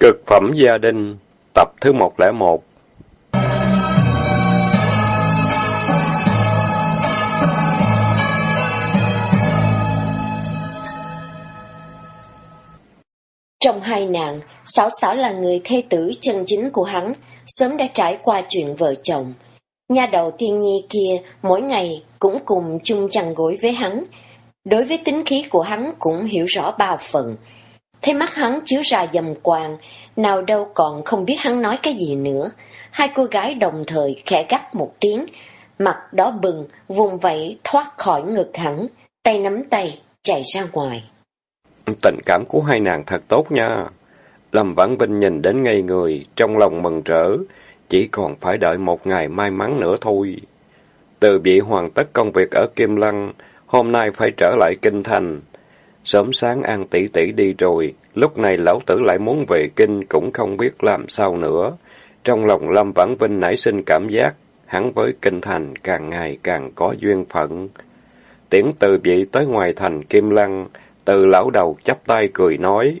Cực phẩm gia đình, tập thứ 101 Trong hai nàng, Sảo Sảo là người thê tử chân chính của hắn, sớm đã trải qua chuyện vợ chồng. Nhà đầu tiên nhi kia mỗi ngày cũng cùng chung chăn gối với hắn. Đối với tính khí của hắn cũng hiểu rõ ba phần. Thấy mắt hắn chiếu ra dầm quàng, nào đâu còn không biết hắn nói cái gì nữa. Hai cô gái đồng thời khẽ gắt một tiếng, mặt đỏ bừng, vùng vẫy thoát khỏi ngực hắn, tay nắm tay, chạy ra ngoài. Tình cảm của hai nàng thật tốt nha. Lâm Vãn Vinh nhìn đến ngây người, trong lòng mừng rỡ, chỉ còn phải đợi một ngày may mắn nữa thôi. Từ bị hoàn tất công việc ở Kim Lăng, hôm nay phải trở lại Kinh Thành. Sớm sáng An tỷ tỷ đi rồi, lúc này lão tử lại muốn về Kinh cũng không biết làm sao nữa. Trong lòng Lâm Vãn Vinh nảy sinh cảm giác, hắn với Kinh Thành càng ngày càng có duyên phận. Tiễn từ vị tới ngoài thành Kim Lăng, từ lão đầu chắp tay cười nói.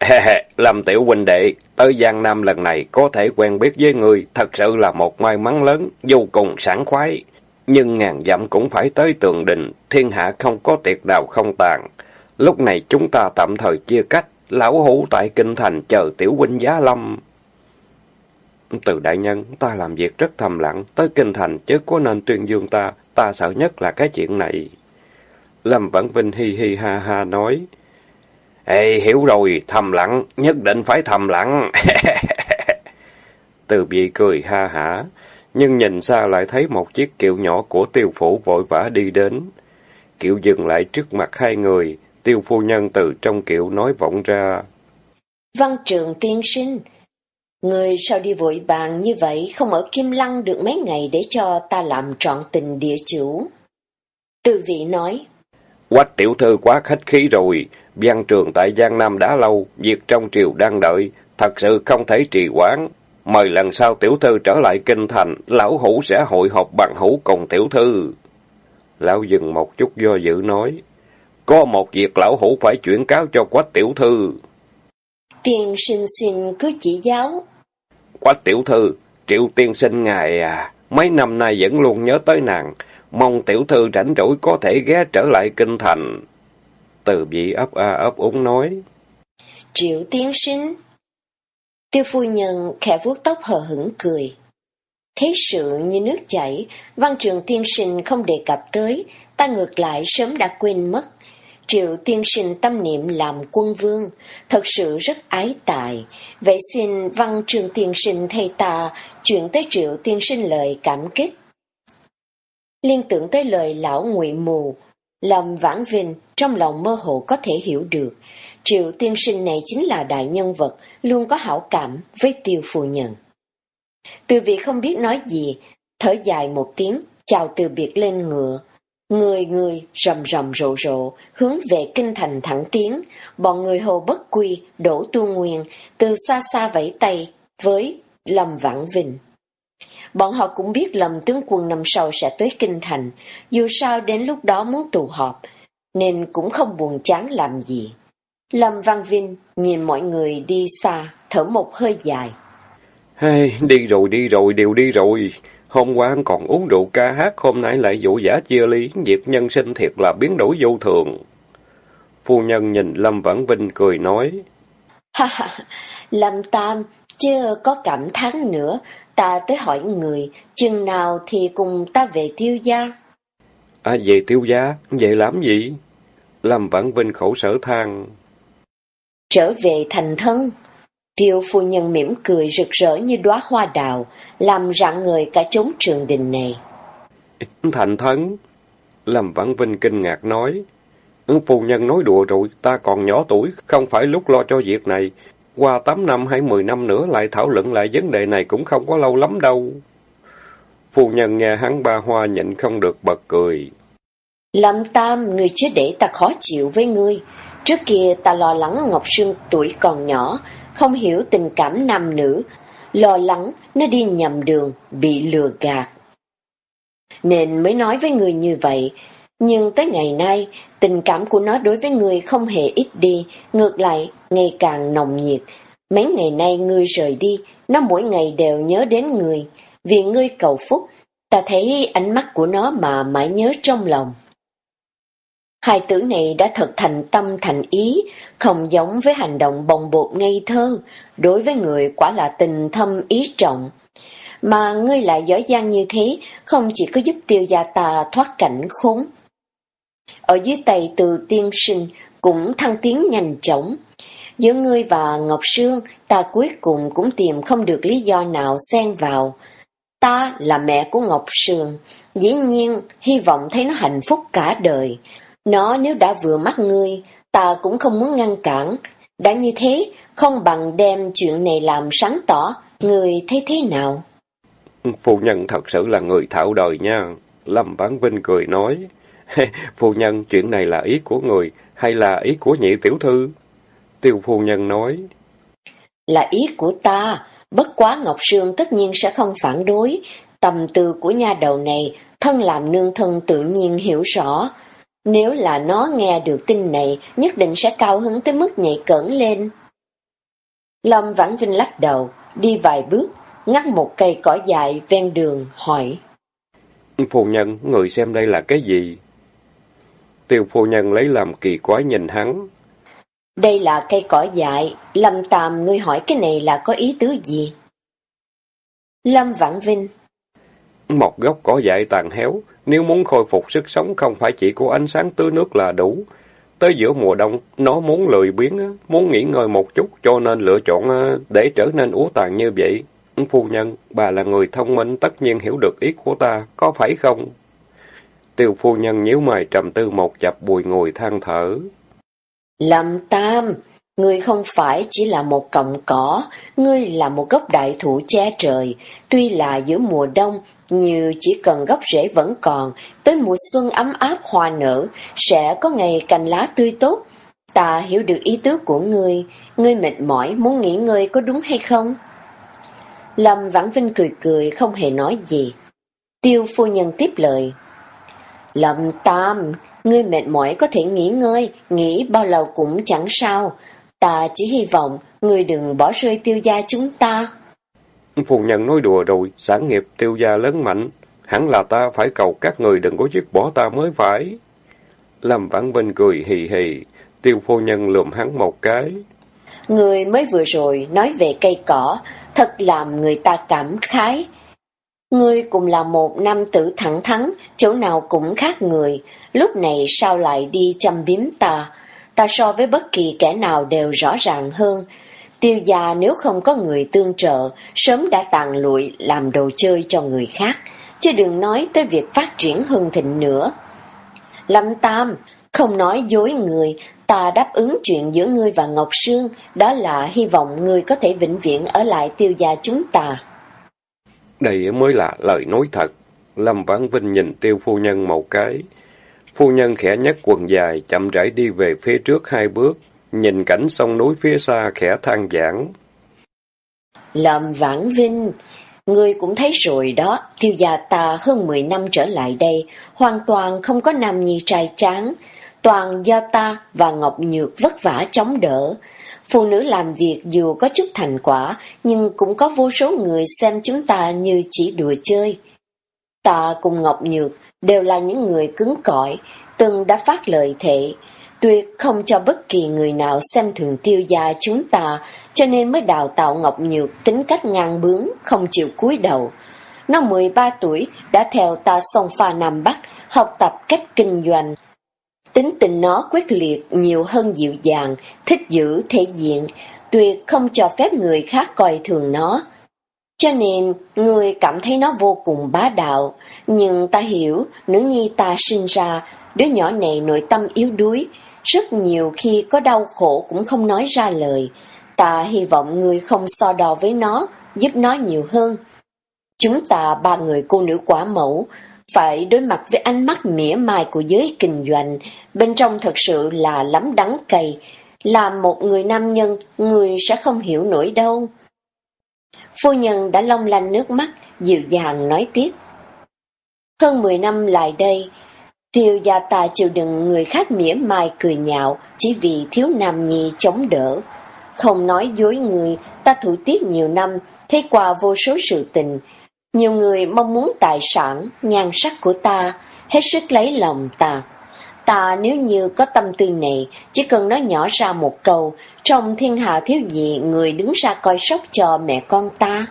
Lâm tiểu huynh đệ, tới Giang Nam lần này có thể quen biết với người, thật sự là một may mắn lớn, vô cùng sảng khoái. Nhưng ngàn dặm cũng phải tới tường đình, thiên hạ không có tiệc nào không tàn. Lúc này chúng ta tạm thời chia cách, lão hủ tại kinh thành chờ tiểu huynh giá lâm. Từ đại nhân, ta làm việc rất thầm lặng, tới kinh thành chứ có nên tuyên dương ta, ta sợ nhất là cái chuyện này. Lâm Vãn Vinh hi hi ha ha nói. Ê, hiểu rồi, thầm lặng, nhất định phải thầm lặng. Từ bị cười ha hả, nhưng nhìn xa lại thấy một chiếc kiệu nhỏ của tiêu phủ vội vã đi đến. Kiệu dừng lại trước mặt hai người, tiêu phu nhân từ trong kiệu nói vọng ra. Văn trường tiên sinh, người sao đi vội vàng như vậy không ở Kim Lăng được mấy ngày để cho ta làm trọn tình địa chủ. Từ vị nói. Quách tiểu thư quá khách khí rồi, văn trường tại Giang Nam đã lâu, việc trong triều đang đợi, thật sự không thể trì hoãn. Mời lần sau tiểu thư trở lại kinh thành, lão hủ sẽ hội họp bằng hữu cùng tiểu thư. Lão dừng một chút do dự nói, có một việc lão hủ phải chuyển cáo cho quách tiểu thư. Tiên sinh xin cứ chỉ giáo. Quách tiểu thư, triệu tiên sinh ngài à, mấy năm nay vẫn luôn nhớ tới nàng, mong tiểu thư rảnh rỗi có thể ghé trở lại kinh thành. Từ vị ấp a ấp úng nói. Triệu tiên sinh. Tiêu phu nhân khẽ vuốt tóc hờ hững cười. Thế sự như nước chảy, văn trường tiên sinh không đề cập tới, ta ngược lại sớm đã quên mất. Triệu tiên sinh tâm niệm làm quân vương, thật sự rất ái tài. Vậy xin văn trường tiên sinh thay ta chuyển tới triệu tiên sinh lời cảm kích. Liên tưởng tới lời lão ngụy mù, Lâm Vãn Vinh trong lòng mơ hồ có thể hiểu được, triệu tiên sinh này chính là đại nhân vật, luôn có hảo cảm với tiêu phu nhân. Từ việc không biết nói gì, thở dài một tiếng, chào từ biệt lên ngựa. Người người rầm rầm rộ rộ, hướng về kinh thành thẳng tiến, bọn người hồ bất quy, đổ tu nguyên, từ xa xa vẫy tay với Lâm Vãn Vinh. Bọn họ cũng biết lầm tướng quân năm sau sẽ tới Kinh Thành, dù sao đến lúc đó muốn tụ họp, nên cũng không buồn chán làm gì. Lâm Văn Vinh nhìn mọi người đi xa, thở một hơi dài. Hey, đi rồi, đi rồi, đều đi rồi. Hôm qua anh còn uống rượu ca hát, hôm nay lại dụ giả chia ly, việc nhân sinh thiệt là biến đổi vô thường. Phu nhân nhìn Lâm Vãn Vinh cười nói. Lâm Tam, chưa có cảm thán nữa, ta tới hỏi người, chừng nào thì cùng ta về tiêu gia. À, về tiêu gia? Về làm gì? Lâm Vãn Vinh khổ sở than. Trở về thành thân. Tiêu phu nhân mỉm cười rực rỡ như đóa hoa đào, làm rạng người cả chốn trường đình này. Thành thân? Lâm Vãn Vinh kinh ngạc nói. Phu nhân nói đùa rồi, ta còn nhỏ tuổi, không phải lúc lo cho việc này. Qua 8 năm hay 10 năm nữa lại thảo luận lại vấn đề này cũng không có lâu lắm đâu. Phu nhân nghe hắn ba hoa nhịn không được bật cười. Lâm Tam, người chứ để ta khó chịu với ngươi. Trước kia ta lo lắng Ngọc Sương tuổi còn nhỏ, không hiểu tình cảm nam nữ, lo lắng nó đi nhầm đường, bị lừa gạt. Nên mới nói với người như vậy, nhưng tới ngày nay, tình cảm của nó đối với người không hề ít đi, ngược lại, ngày càng nồng nhiệt. Mấy ngày nay ngươi rời đi, nó mỗi ngày đều nhớ đến người. Vì ngươi cầu phúc, ta thấy ánh mắt của nó mà mãi nhớ trong lòng. Hai tử này đã thật thành tâm thành ý, không giống với hành động bồng bột ngây thơ, đối với người quả là tình thâm ý trọng. Mà ngươi lại giỏi giang như thế, không chỉ có giúp tiêu gia ta thoát cảnh khốn. Ở dưới tay từ tiên sinh cũng thăng tiến nhanh chóng. Giữa ngươi và Ngọc Sương, ta cuối cùng cũng tìm không được lý do nào xen vào. Ta là mẹ của Ngọc Sương, dĩ nhiên hy vọng thấy nó hạnh phúc cả đời. Nó nếu đã vừa mắt ngươi, ta cũng không muốn ngăn cản. Đã như thế, không bằng đem chuyện này làm sáng tỏ, người thấy thế nào? Phu nhân thật sự là người thạo đời nha. Lâm Vãn Vinh cười nói. phu nhân, chuyện này là ý của người, hay là ý của nhị tiểu thư? Tiêu phu nhân nói. Là ý của ta, bất quá Ngọc Sương tất nhiên sẽ không phản đối. Tầm từ của nha đầu này, thân làm nương thân tự nhiên hiểu rõ. Nếu là nó nghe được tin này, nhất định sẽ cao hứng tới mức nhảy cỡn lên. Lâm Vãn Vinh lắc đầu, đi vài bước, ngắt một cây cỏ dài ven đường, hỏi. Phu nhân, người xem đây là cái gì? Tiêu phu nhân lấy làm kỳ quái nhìn hắn. Đây là cây cỏ dại, Lâm Tàm ngươi hỏi cái này là có ý tứ gì? Lâm Vãn Vinh Một gốc cỏ dại tàn héo, nếu muốn khôi phục sức sống không phải chỉ của ánh sáng tưới nước là đủ. Tới giữa mùa đông, nó muốn lười biếng, muốn nghỉ ngơi một chút cho nên lựa chọn ờ, để trở nên úa tàn như vậy. Phu nhân, bà là người thông minh tất nhiên hiểu được ý của ta, có phải không? Tiêu phu nhân nhíu mày trầm tư một chập bùi ngồi than thở. Lâm Tam, ngươi không phải chỉ là một cọng cỏ, ngươi là một gốc đại thụ che trời. Tuy là giữa mùa đông, như chỉ cần gốc rễ vẫn còn, tới mùa xuân ấm áp hoa nở, sẽ có ngày cành lá tươi tốt. Ta hiểu được ý tứ của ngươi, ngươi mệt mỏi muốn nghỉ ngơi có đúng hay không? Lâm Vãn Vinh cười cười không hề nói gì. Tiêu phu nhân tiếp lời. Lâm Tam, ngươi mệt mỏi có thể nghỉ ngơi, nghỉ bao lâu cũng chẳng sao. Ta chỉ hy vọng ngươi đừng bỏ rơi tiêu gia chúng ta. Phu nhân nói đùa rồi, sản nghiệp tiêu gia lớn mạnh. Hẳn là ta phải cầu các người đừng có dứt bỏ ta mới phải. Lâm Vãn Vinh cười hì hì, tiêu phu nhân lườm hắn một cái. Người mới vừa rồi nói về cây cỏ, thật làm người ta cảm khái. Ngươi cũng là một nam tử thẳng thắn, chỗ nào cũng khác người, lúc này sao lại đi chăm biếm ta? Ta so với bất kỳ kẻ nào đều rõ ràng hơn. Tiêu gia nếu không có người tương trợ, sớm đã tàn lụi làm đồ chơi cho người khác, chứ đừng nói tới việc phát triển hưng thịnh nữa. Lâm Tam, không nói dối người, ta đáp ứng chuyện giữa ngươi và Ngọc Sương, đó là hy vọng ngươi có thể vĩnh viễn ở lại tiêu gia chúng ta. Đây mới là lời nói thật. Lâm Vãn Vinh nhìn tiêu phu nhân một cái. Phu nhân khẽ nhấc quần dài, chậm rãi đi về phía trước hai bước, nhìn cảnh sông núi phía xa khẽ than giảng. Lâm Vãn Vinh, người cũng thấy rồi đó, tiêu gia ta hơn 10 năm trở lại đây, hoàn toàn không có nam nhi trai tráng, toàn do ta và Ngọc Nhược vất vả chống đỡ. Phụ nữ làm việc dù có chút thành quả, nhưng cũng có vô số người xem chúng ta như chỉ đùa chơi. Ta cùng Ngọc Nhược đều là những người cứng cỏi, từng đã phát lời thệ, tuyệt không cho bất kỳ người nào xem thường tiêu gia chúng ta, cho nên mới đào tạo Ngọc Nhược tính cách ngang bướng, không chịu cúi đầu. Nó 13 tuổi đã theo ta sông pha Nam Bắc, học tập cách kinh doanh, Tính tình nó quyết liệt nhiều hơn dịu dàng, thích giữ thể diện, tuyệt không cho phép người khác coi thường nó. Cho nên, người cảm thấy nó vô cùng bá đạo, nhưng ta hiểu, nữ nhi ta sinh ra, đứa nhỏ này nội tâm yếu đuối, rất nhiều khi có đau khổ cũng không nói ra lời. Ta hy vọng người không so đo với nó, giúp nó nhiều hơn. Chúng ta ba người cô nữ quả mẫu, phải đối mặt với ánh mắt mỉa mai của giới kinh doanh, bên trong thật sự là lắm đắng cay. Là một người nam nhân, người sẽ không hiểu nổi đâu. Phu nhân đã long lanh nước mắt, dịu dàng nói tiếp. Hơn 10 năm lại đây, tiêu gia ta chịu đựng người khác mỉa mai cười nhạo chỉ vì thiếu nam nhi chống đỡ. Không nói dối người, ta thủ tiết nhiều năm, thấy qua vô số sự tình. Nhiều người mong muốn tài sản, nhan sắc của ta, hết sức lấy lòng ta. Ta nếu như có tâm tư này, chỉ cần nói nhỏ ra một câu, trong thiên hạ thiếu gì người đứng ra coi sóc cho mẹ con ta.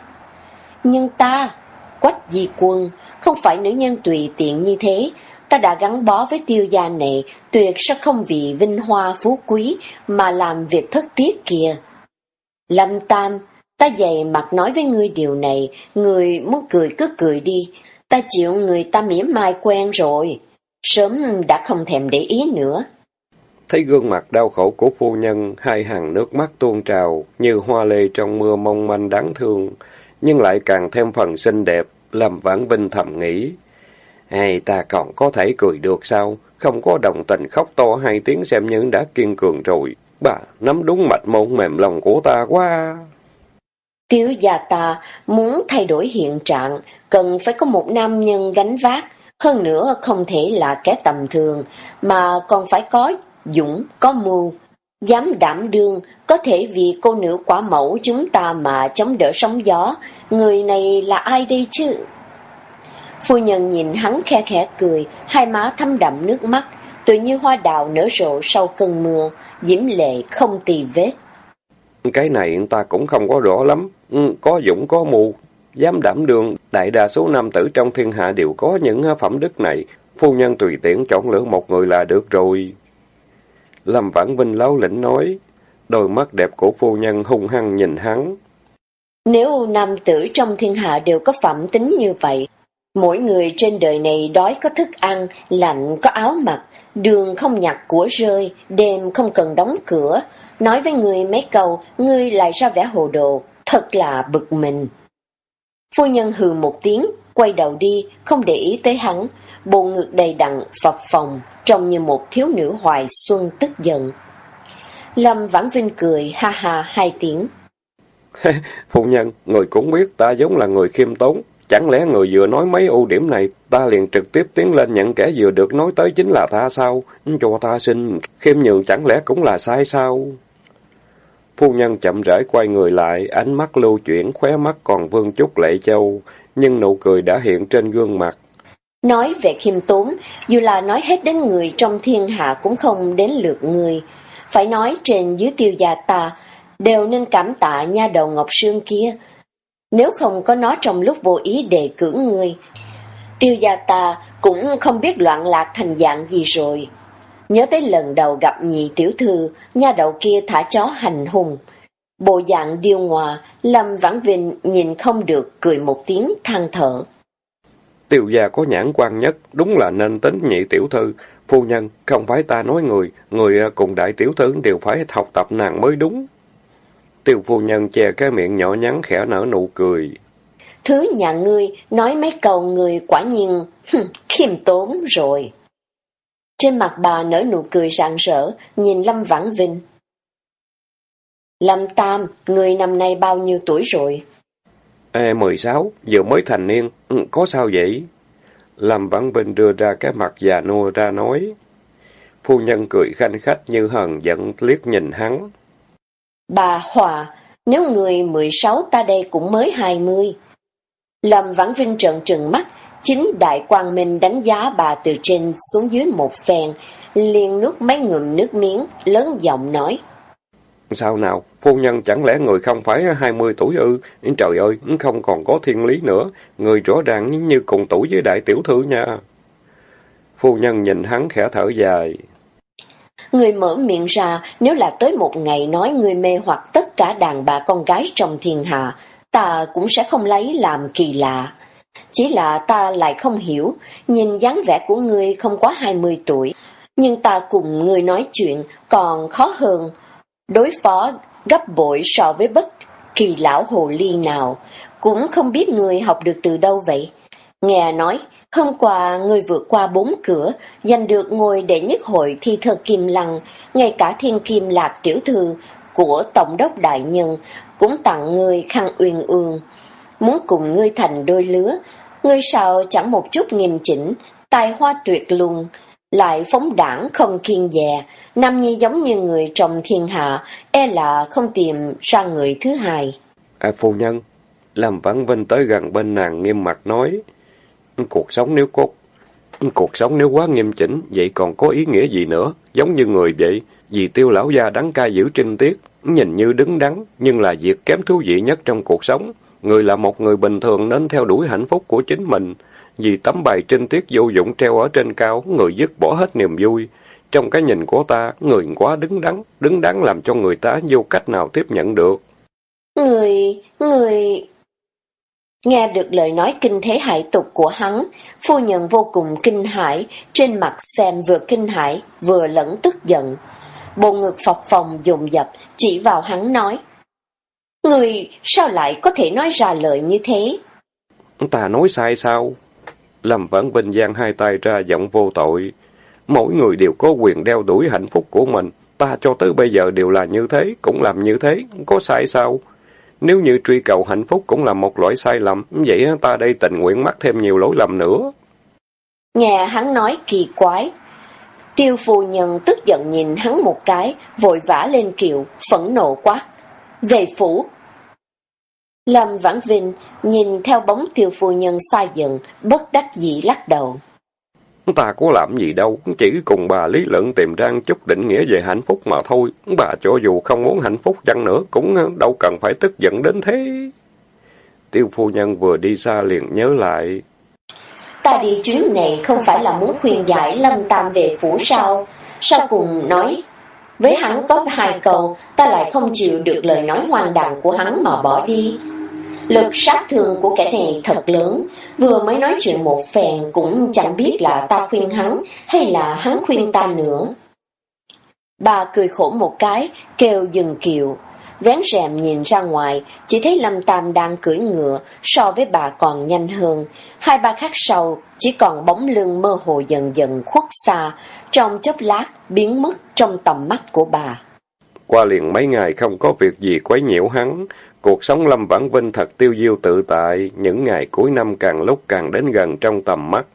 Nhưng ta, quách di quân, không phải nữ nhân tùy tiện như thế, ta đã gắn bó với tiêu gia này, tuyệt sẽ không vì vinh hoa phú quý mà làm việc thất tiết kìa. Lâm Tam, ta dày mặt nói với ngươi điều này, người muốn cười cứ cười đi, ta chịu người ta mỉa mai quen rồi, sớm đã không thèm để ý nữa. Thấy gương mặt đau khổ của phu nhân, hai hàng nước mắt tuôn trào, như hoa lê trong mưa mong manh đáng thương, nhưng lại càng thêm phần xinh đẹp, làm vãn vinh thầm nghĩ. Hay ta còn có thể cười được sao? Không có đồng tình khóc to hai tiếng xem như đã kiên cường rồi. Bà, nắm đúng mạch môn mềm lòng của ta quá. Tiểu gia ta muốn thay đổi hiện trạng, cần phải có một nam nhân gánh vác. Hơn nữa không thể là kẻ tầm thường, mà còn phải có dũng, có mưu. Dám đảm đương, có thể vì cô nữ quả mẫu chúng ta mà chống đỡ sóng gió. Người này là ai đây chứ? Phu nhân nhìn hắn khe khẽ cười, hai má thâm đậm nước mắt, tự như hoa đào nở rộ sau cơn mưa, diễm lệ không tì vết. Cái này ta cũng không có rõ lắm, ừ, có dũng có mù, dám đảm đương, đại đa số nam tử trong thiên hạ đều có những à, phẩm đức này, phu nhân tùy tiện chọn lựa một người là được rồi. Lâm Vãn Vinh lão lĩnh nói, đôi mắt đẹp của phu nhân hung hăng nhìn hắn. Nếu nam tử trong thiên hạ đều có phẩm tính như vậy, Mỗi người trên đời này đói có thức ăn, lạnh có áo mặc, đường không nhặt của rơi, đêm không cần đóng cửa. Nói với người mấy câu, ngươi lại ra vẻ hồ đồ, thật là bực mình. Phu nhân hừ một tiếng, quay đầu đi, không để ý tới hắn, bộ ngực đầy đặn, phập phòng, trông như một thiếu nữ hoài xuân tức giận. Lâm Vãn Vinh cười, ha ha hai tiếng. Phu nhân, người cũng biết ta giống là người khiêm tốn, Chẳng lẽ người vừa nói mấy ưu điểm này, ta liền trực tiếp tiến lên nhận kẻ vừa được nói tới chính là ta sao? Cho ta xin, khiêm nhường chẳng lẽ cũng là sai sao? Phu nhân chậm rãi quay người lại, ánh mắt lưu chuyển, khóe mắt còn vương chút lệ châu, nhưng nụ cười đã hiện trên gương mặt. Nói về khiêm tốn, dù là nói hết đến người trong thiên hạ cũng không đến lượt người. Phải nói trên dưới tiêu gia ta, đều nên cảm tạ nha đầu Ngọc Sương kia, nếu không có nó trong lúc vô ý đề cử người, tiêu gia ta cũng không biết loạn lạc thành dạng gì rồi. Nhớ tới lần đầu gặp nhị tiểu thư, nha đậu kia thả chó hành hùng. Bộ dạng điêu hòa, Lâm Vãn Vinh nhìn không được, cười một tiếng than thở. Tiêu gia có nhãn quan nhất, đúng là nên tính nhị tiểu thư. Phu nhân, không phải ta nói người, người cùng đại tiểu thư đều phải học tập nàng mới đúng. Tiêu phu nhân che cái miệng nhỏ nhắn khẽ nở nụ cười. Thứ nhà ngươi nói mấy câu người quả nhiên khiêm tốn rồi. Trên mặt bà nở nụ cười rạng rỡ, nhìn Lâm Vãn Vinh. Lâm Tam, người năm nay bao nhiêu tuổi rồi? Ê, 16, vừa mới thành niên, ừ, có sao vậy? Lâm Vãn Vinh đưa ra cái mặt già nua ra nói. Phu nhân cười khanh khách như hờn giận liếc nhìn hắn. Bà Hòa, nếu người 16 ta đây cũng mới 20. Lâm Vãn Vinh trợn trừng mắt, chính Đại Quang Minh đánh giá bà từ trên xuống dưới một phen, liền nuốt mấy ngụm nước miếng, lớn giọng nói. Sao nào, phu nhân chẳng lẽ người không phải 20 tuổi ư? Trời ơi, không còn có thiên lý nữa, người rõ ràng như cùng tuổi với đại tiểu thư nha. Phu nhân nhìn hắn khẽ thở dài. Người mở miệng ra, nếu là tới một ngày nói người mê hoặc tất cả đàn bà con gái trong thiên hạ, ta cũng sẽ không lấy làm kỳ lạ. Chỉ là ta lại không hiểu, nhìn dáng vẻ của ngươi không quá 20 tuổi, nhưng ta cùng ngươi nói chuyện còn khó hơn. Đối phó gấp bội so với bất kỳ lão hồ ly nào, cũng không biết ngươi học được từ đâu vậy. Nghe nói, Hôm qua, người vượt qua bốn cửa, giành được ngôi đệ nhất hội thi thơ Kim Lăng, ngay cả thiên kim lạc tiểu thư của Tổng đốc Đại Nhân cũng tặng người khăn uyên ương. Muốn cùng ngươi thành đôi lứa, ngươi sau chẳng một chút nghiêm chỉnh, tài hoa tuyệt luôn. lại phóng đảng không kiên dè, Nam Nhi giống như người trong thiên hạ, e là không tìm ra người thứ hai. À phu nhân, làm Vãn Vinh tới gần bên nàng nghiêm mặt nói, cuộc sống nếu cốt, cuộc sống nếu quá nghiêm chỉnh, vậy còn có ý nghĩa gì nữa, giống như người vậy, vì tiêu lão gia đắng ca giữ trinh tiết, nhìn như đứng đắn, nhưng là việc kém thú vị nhất trong cuộc sống. Người là một người bình thường nên theo đuổi hạnh phúc của chính mình, vì tấm bài trinh tiết vô dụng treo ở trên cao, người dứt bỏ hết niềm vui. Trong cái nhìn của ta, người quá đứng đắn, đứng đắn làm cho người ta vô cách nào tiếp nhận được. Người, người... Nghe được lời nói kinh thế hải tục của hắn, phu nhân vô cùng kinh hãi, trên mặt xem vừa kinh hãi, vừa lẫn tức giận. Bộ ngực phọc phòng dùng dập, chỉ vào hắn nói. Người sao lại có thể nói ra lời như thế? Ta nói sai sao? Lâm Vãn Vinh giang hai tay ra giọng vô tội. Mỗi người đều có quyền đeo đuổi hạnh phúc của mình. Ta cho tới bây giờ đều là như thế, cũng làm như thế, có sai sao? Nếu như truy cầu hạnh phúc cũng là một loại sai lầm, vậy ta đây tình nguyện mắc thêm nhiều lỗi lầm nữa. Nghe hắn nói kỳ quái. Tiêu phu nhân tức giận nhìn hắn một cái, vội vã lên kiệu, phẫn nộ quát. Về phủ, Lâm Vãn Vinh nhìn theo bóng tiêu phu nhân xa dần, bất đắc dĩ lắc đầu. Ta có làm gì đâu, chỉ cùng bà lý luận tìm ra chút định nghĩa về hạnh phúc mà thôi. Bà cho dù không muốn hạnh phúc chăng nữa, cũng đâu cần phải tức giận đến thế. Tiêu phu nhân vừa đi xa liền nhớ lại. Ta đi chuyến này không phải là muốn khuyên giải Lâm Tam về phủ sao? Sao cùng nói? Với hắn có hai câu, ta lại không chịu được lời nói hoang đàn của hắn mà bỏ đi. Lực sát thương của kẻ này thật lớn, vừa mới nói chuyện một phèn cũng chẳng biết là ta khuyên hắn hay là hắn khuyên ta nữa. Bà cười khổ một cái, kêu dừng kiệu. Vén rèm nhìn ra ngoài, chỉ thấy Lâm Tam đang cưỡi ngựa, so với bà còn nhanh hơn. Hai ba khắc sau, chỉ còn bóng lưng mơ hồ dần dần khuất xa, trong chốc lát biến mất trong tầm mắt của bà. Qua liền mấy ngày không có việc gì quấy nhiễu hắn, Cuộc sống Lâm Vãn Vinh thật tiêu diêu tự tại, những ngày cuối năm càng lúc càng đến gần trong tầm mắt.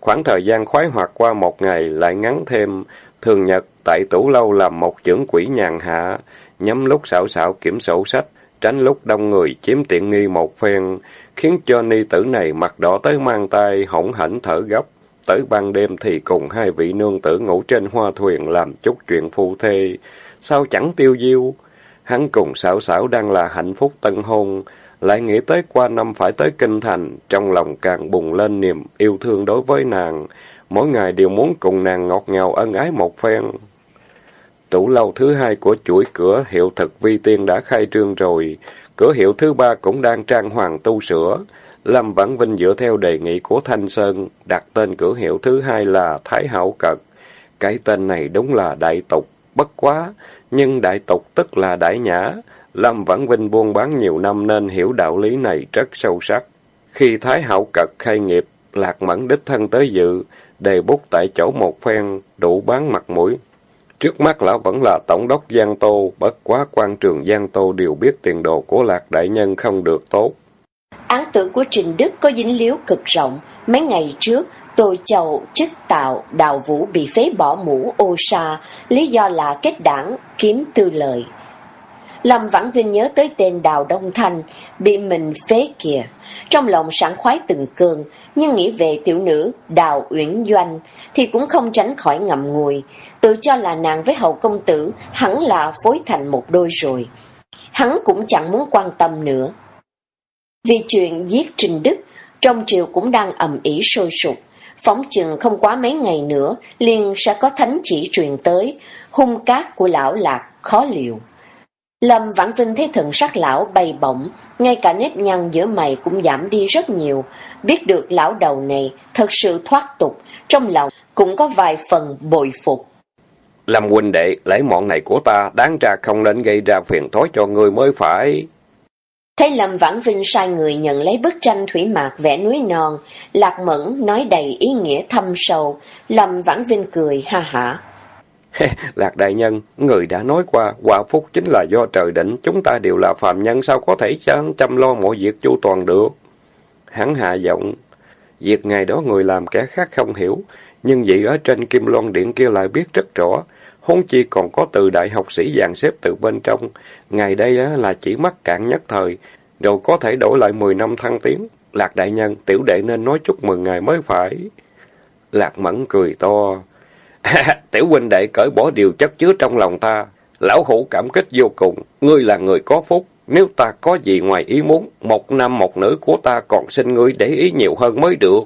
Khoảng thời gian khoái hoạt qua một ngày lại ngắn thêm, thường nhật tại tủ lâu làm một trưởng quỷ nhàn hạ, nhắm lúc xảo xảo kiểm sổ sách, tránh lúc đông người chiếm tiện nghi một phen, khiến cho ni tử này mặt đỏ tới mang tay, hỗn hỉnh thở gấp. Tới ban đêm thì cùng hai vị nương tử ngủ trên hoa thuyền làm chút chuyện phu thê, sao chẳng tiêu diêu. Hắn cùng xảo xảo đang là hạnh phúc tân hôn, lại nghĩ tới qua năm phải tới kinh thành, trong lòng càng bùng lên niềm yêu thương đối với nàng, mỗi ngày đều muốn cùng nàng ngọt ngào ân ái một phen. Tủ lâu thứ hai của chuỗi cửa hiệu thực vi tiên đã khai trương rồi, cửa hiệu thứ ba cũng đang trang hoàng tu sửa. Lâm Vãn Vinh dựa theo đề nghị của Thanh Sơn, đặt tên cửa hiệu thứ hai là Thái Hảo Cật. Cái tên này đúng là đại tục, bất quá, nhưng đại tục tức là đại nhã. Lâm Vãn Vinh buôn bán nhiều năm nên hiểu đạo lý này rất sâu sắc. Khi Thái Hảo Cật khai nghiệp, Lạc Mẫn đích thân tới dự, đề bút tại chỗ một phen, đủ bán mặt mũi. Trước mắt lão vẫn là tổng đốc Giang Tô, bất quá quan trường Giang Tô đều biết tiền đồ của Lạc Đại Nhân không được tốt. Án tử của Trình Đức có dính líu cực rộng. Mấy ngày trước, Tô Chầu, chức tạo, đào vũ bị phế bỏ mũ ô sa, lý do là kết đảng, kiếm tư lợi. Lâm Vãn Vinh nhớ tới tên Đào Đông Thanh, bị mình phế kìa. Trong lòng sảng khoái từng cơn, nhưng nghĩ về tiểu nữ Đào Uyển Doanh thì cũng không tránh khỏi ngậm ngùi, tự cho là nàng với hậu công tử hẳn là phối thành một đôi rồi. Hắn cũng chẳng muốn quan tâm nữa. Vì chuyện giết Trình Đức, trong triều cũng đang ầm ĩ sôi sục. Phóng chừng không quá mấy ngày nữa, liền sẽ có thánh chỉ truyền tới, hung cát của lão lạc, khó liệu. Lâm Vãn Vinh thấy thần sắc lão bay bổng, ngay cả nếp nhăn giữa mày cũng giảm đi rất nhiều. Biết được lão đầu này thật sự thoát tục, trong lòng cũng có vài phần bồi phục. Lâm huynh đệ, lấy mọn này của ta, đáng ra không nên gây ra phiền toái cho người mới phải. Thấy Lâm Vãn Vinh sai người nhận lấy bức tranh thủy mạc vẽ núi non, Lạc Mẫn nói đầy ý nghĩa thâm sâu, Lâm Vãn Vinh cười ha hả. Lạc đại nhân, người đã nói qua, quả phúc chính là do trời định, chúng ta đều là phàm nhân sao có thể chăm, chăm lo mọi việc chu toàn được. Hắn hạ giọng, việc ngày đó người làm kẻ khác không hiểu, nhưng vị ở trên Kim Loan Điện kia lại biết rất rõ, huống chi còn có từ đại học sĩ dàn xếp từ bên trong. Ngày đây là chỉ mắc cạn nhất thời, rồi có thể đổi lại 10 năm thăng tiến. Lạc đại nhân, tiểu đệ nên nói chúc mừng ngài mới phải. Lạc mẫn cười to. tiểu huynh đệ cởi bỏ điều chất chứa trong lòng ta. Lão hủ cảm kích vô cùng, ngươi là người có phúc. Nếu ta có gì ngoài ý muốn, một nam một nữ của ta còn xin ngươi để ý nhiều hơn mới được.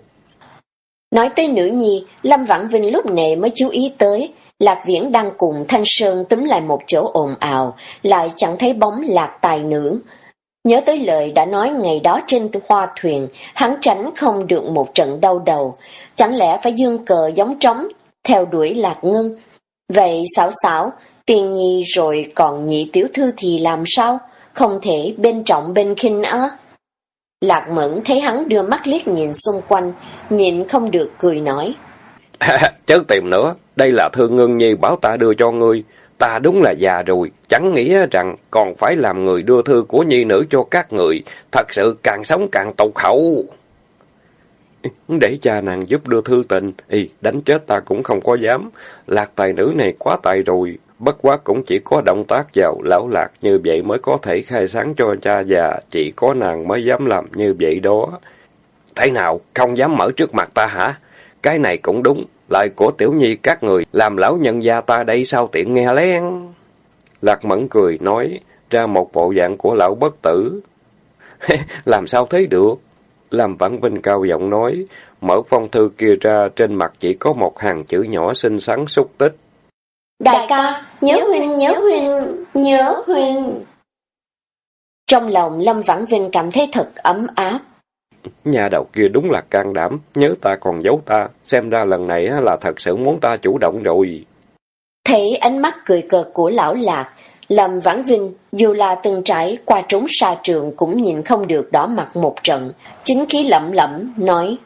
Nói tới nữ nhi, Lâm Vãn Vinh lúc này mới chú ý tới, Lạc Viễn đang cùng Thanh Sơn túm lại một chỗ ồn ào, lại chẳng thấy bóng Lạc Tài Nữ. Nhớ tới lời đã nói ngày đó trên hoa thuyền, hắn tránh không được một trận đau đầu, chẳng lẽ phải dương cờ giống trống, theo đuổi Lạc Ngân. Vậy xảo xảo, tiền nhi rồi còn nhị tiểu thư thì làm sao? Không thể bên trọng bên khinh á. Lạc Mẫn thấy hắn đưa mắt liếc nhìn xung quanh, nhìn không được cười nói. Chớ tìm nữa, đây là thư ngưng nhi bảo ta đưa cho ngươi. Ta đúng là già rồi, chẳng nghĩ rằng còn phải làm người đưa thư của nhi nữ cho các người. Thật sự càng sống càng tục hậu. Để cha nàng giúp đưa thư tình, y đánh chết ta cũng không có dám. Lạc tài nữ này quá tài rồi, bất quá cũng chỉ có động tác vào lão lạc như vậy mới có thể khai sáng cho cha già, chỉ có nàng mới dám làm như vậy đó. Thế nào, không dám mở trước mặt ta hả? Cái này cũng đúng, lời của tiểu nhi các người làm lão nhân gia ta đây sao tiện nghe lén. Lạc mẫn cười nói ra một bộ dạng của lão bất tử. làm sao thấy được? Làm vãn vinh cao giọng nói, mở phong thư kia ra trên mặt chỉ có một hàng chữ nhỏ xinh xắn xúc tích. Đại ca, nhớ huynh, nhớ huynh, nhớ huynh. Trong lòng Lâm Vãn Vinh cảm thấy thật ấm áp. Nhà đầu kia đúng là can đảm, nhớ ta còn giấu ta, xem ra lần này là thật sự muốn ta chủ động rồi. Thấy ánh mắt cười cợt của lão lạc, Lâm Vãn Vinh dù là từng trải qua trốn xa trường cũng nhìn không được đỏ mặt một trận, chính khí lẩm lẩm nói.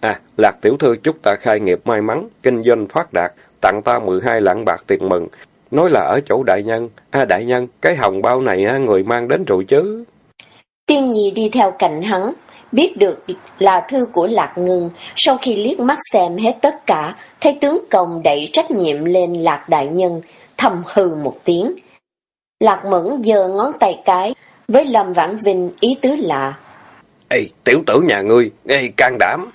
À, Lạc tiểu thư chúc ta khai nghiệp may mắn, kinh doanh phát đạt, tặng ta 12 lạng bạc tiền mừng. Nói là ở chỗ đại nhân, à đại nhân, cái hồng bao này người mang đến rồi chứ. Tiên nhi đi theo cạnh hắn, biết được là thư của Lạc Ngưng, sau khi liếc mắt xem hết tất cả, thấy tướng công đẩy trách nhiệm lên Lạc Đại Nhân, thầm hừ một tiếng. Lạc Mẫn giơ ngón tay cái, với Lâm Vãn Vinh ý tứ lạ. Ê, tiểu tử nhà ngươi, ê, can đảm.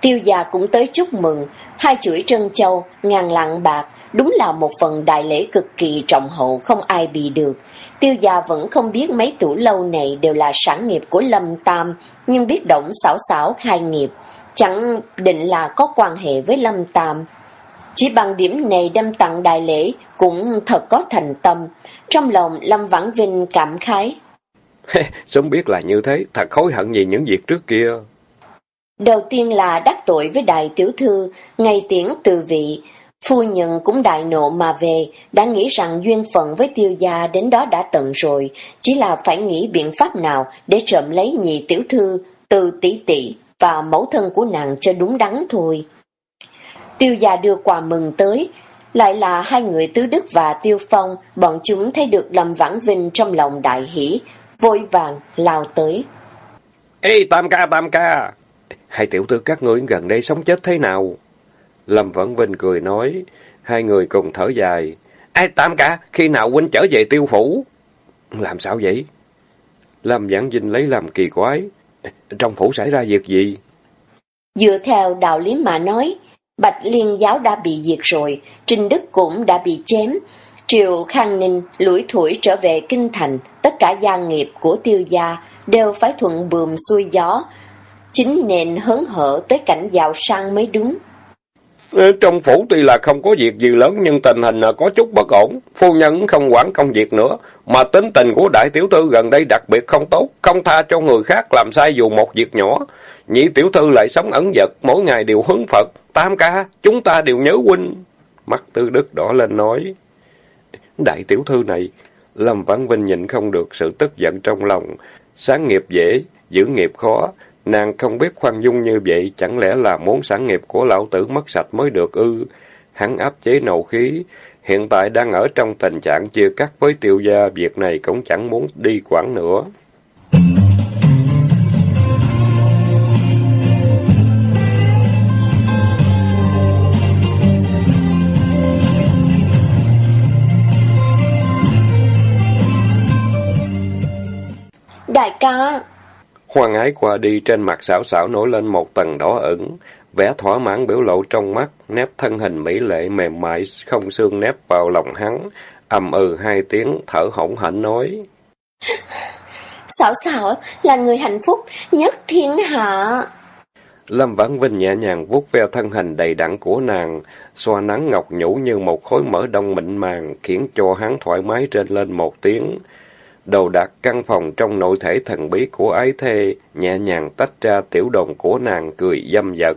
Tiêu gia cũng tới chúc mừng, hai chuỗi trân châu, ngàn lạng bạc, đúng là một phần đại lễ cực kỳ trọng hậu không ai bị được. Tiêu gia vẫn không biết mấy tủ lâu này đều là sản nghiệp của Lâm Tam, nhưng biết động xảo xảo khai nghiệp, chẳng định là có quan hệ với Lâm Tam. Chỉ bằng điểm này đem tặng đại lễ cũng thật có thành tâm. Trong lòng Lâm Vãn Vinh cảm khái. Sớm biết là như thế, thật hối hận vì những việc trước kia. Đầu tiên là đắc tội với đại tiểu thư, ngày tiễn từ vị. Phu nhân cũng đại nộ mà về, đã nghĩ rằng duyên phận với tiêu gia đến đó đã tận rồi, chỉ là phải nghĩ biện pháp nào để trộm lấy nhị tiểu thư từ tỷ tỷ và mẫu thân của nàng cho đúng đắn thôi. Tiêu gia đưa quà mừng tới, lại là hai người Tứ Đức và Tiêu Phong, bọn chúng thấy được Lâm Vãn Vinh trong lòng đại hỷ, vội vàng lao tới. Ê Tam ca Tam ca, hai tiểu thư các ngươi gần đây sống chết thế nào? Lâm Vãn Vinh cười nói, hai người cùng thở dài. Ê Tam ca, khi nào huynh trở về tiêu phủ? Làm sao vậy? Lâm Vãn Vinh lấy làm kỳ quái. Trong phủ xảy ra việc gì? Dựa theo đạo lý mà nói, Bạch Liên giáo đã bị diệt rồi, Trinh Đức cũng đã bị chém. Triệu Khang Ninh lủi thủi trở về kinh thành, tất cả gia nghiệp của tiêu gia đều phải thuận bườm xuôi gió. Chính nên hớn hở tới cảnh giàu sang mới đúng. Trong phủ tuy là không có việc gì lớn nhưng tình hình có chút bất ổn. Phu nhân không quản công việc nữa, mà tính tình của đại tiểu thư gần đây đặc biệt không tốt, không tha cho người khác làm sai dù một việc nhỏ. Nhị tiểu thư lại sống ẩn giật, mỗi ngày đều hướng Phật. Tam ca, chúng ta đều nhớ huynh. Mắt tư đức đỏ lên nói. Đại tiểu thư này, Lâm Văn Vinh nhìn không được sự tức giận trong lòng. Sáng nghiệp dễ, giữ nghiệp khó. Nàng không biết khoan dung như vậy, chẳng lẽ là muốn sản nghiệp của lão tử mất sạch mới được ư? Hắn áp chế nầu khí, hiện tại đang ở trong tình trạng chia cắt với tiêu gia, việc này cũng chẳng muốn đi quản nữa. Đại ca! Hoàng ái qua đi trên mặt xảo xảo nổi lên một tầng đỏ ửng, vẻ thỏa mãn biểu lộ trong mắt, nép thân hình mỹ lệ mềm mại không xương nép vào lòng hắn, ầm ừ hai tiếng thở hổn hển nói. Xảo xảo là người hạnh phúc nhất thiên hạ. Lâm Vãn Vinh nhẹ nhàng vuốt ve thân hình đầy đặn của nàng, xoa nắng ngọc nhũ như một khối mỡ đông mịn màng, khiến cho hắn thoải mái trên lên một tiếng. Đầu đặt căn phòng trong nội thể thần bí của ái thê, nhẹ nhàng tách ra tiểu đồng của nàng cười dâm dật.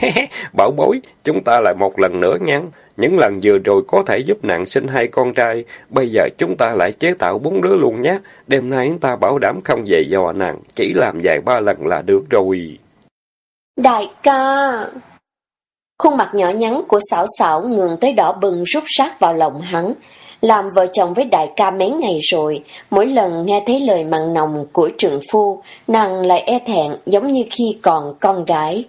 Bảo bối, chúng ta lại một lần nữa nhắn. Những lần vừa rồi có thể giúp nàng sinh hai con trai, bây giờ chúng ta lại chế tạo bốn đứa luôn nhé. Đêm nay ta bảo đảm không về dò nàng, chỉ làm vài ba lần là được rồi. Đại ca! Khuôn mặt nhỏ nhắn của xảo xảo ngừng tới đỏ bừng rút sát vào lòng hắn. Làm vợ chồng với đại ca mấy ngày rồi, mỗi lần nghe thấy lời mặn nồng của trượng phu, nàng lại e thẹn giống như khi còn con gái.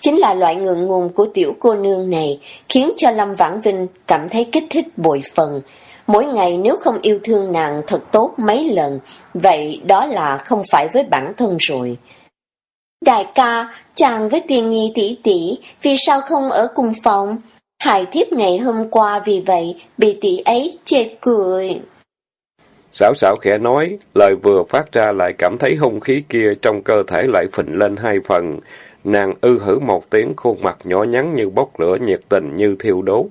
Chính là loại ngượng ngùng của tiểu cô nương này, khiến cho Lâm Vãn Vinh cảm thấy kích thích bội phần. Mỗi ngày nếu không yêu thương nàng thật tốt mấy lần, vậy đó là không phải với bản thân rồi. Đại ca, chàng với tiền nhi tỷ tỷ, vì sao không ở cùng phòng? Hải thiếp ngày hôm qua vì vậy, bị tỷ ấy chê cười. Xảo xảo khẽ nói, lời vừa phát ra lại cảm thấy hung khí kia trong cơ thể lại phình lên hai phần. Nàng ư hử một tiếng khuôn mặt nhỏ nhắn như bốc lửa nhiệt tình như thiêu đốt.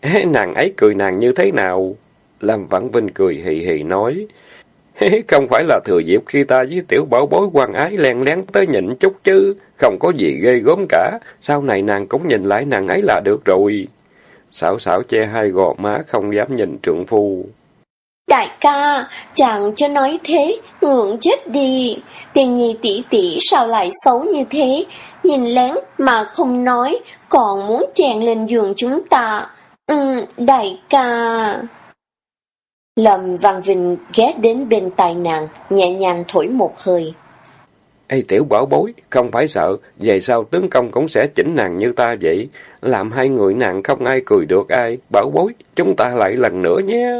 Ê, nàng ấy cười nàng như thế nào? Lâm Vãn Vinh cười hì hì nói. Không phải là thừa dịp khi ta với tiểu bảo bối quan ái len lén tới nhịn chút chứ, không có gì ghê gớm cả, sau này nàng cũng nhìn lại nàng ấy là được rồi. Xảo xảo che hai gò má không dám nhìn trượng phu. Đại ca, chàng cho nói thế, ngượng chết đi. Tiền nhi tỷ tỷ sao lại xấu như thế, nhìn lén mà không nói, còn muốn chèn lên giường chúng ta. Ừ, đại ca... Lâm Văn Vinh ghé đến bên tai nàng, nhẹ nhàng thổi một hơi. Ê tiểu bảo bối, không phải sợ, về sau tướng công cũng sẽ chỉnh nàng như ta vậy. Làm hai người nàng không ai cười được ai, bảo bối, chúng ta lại lần nữa nhé.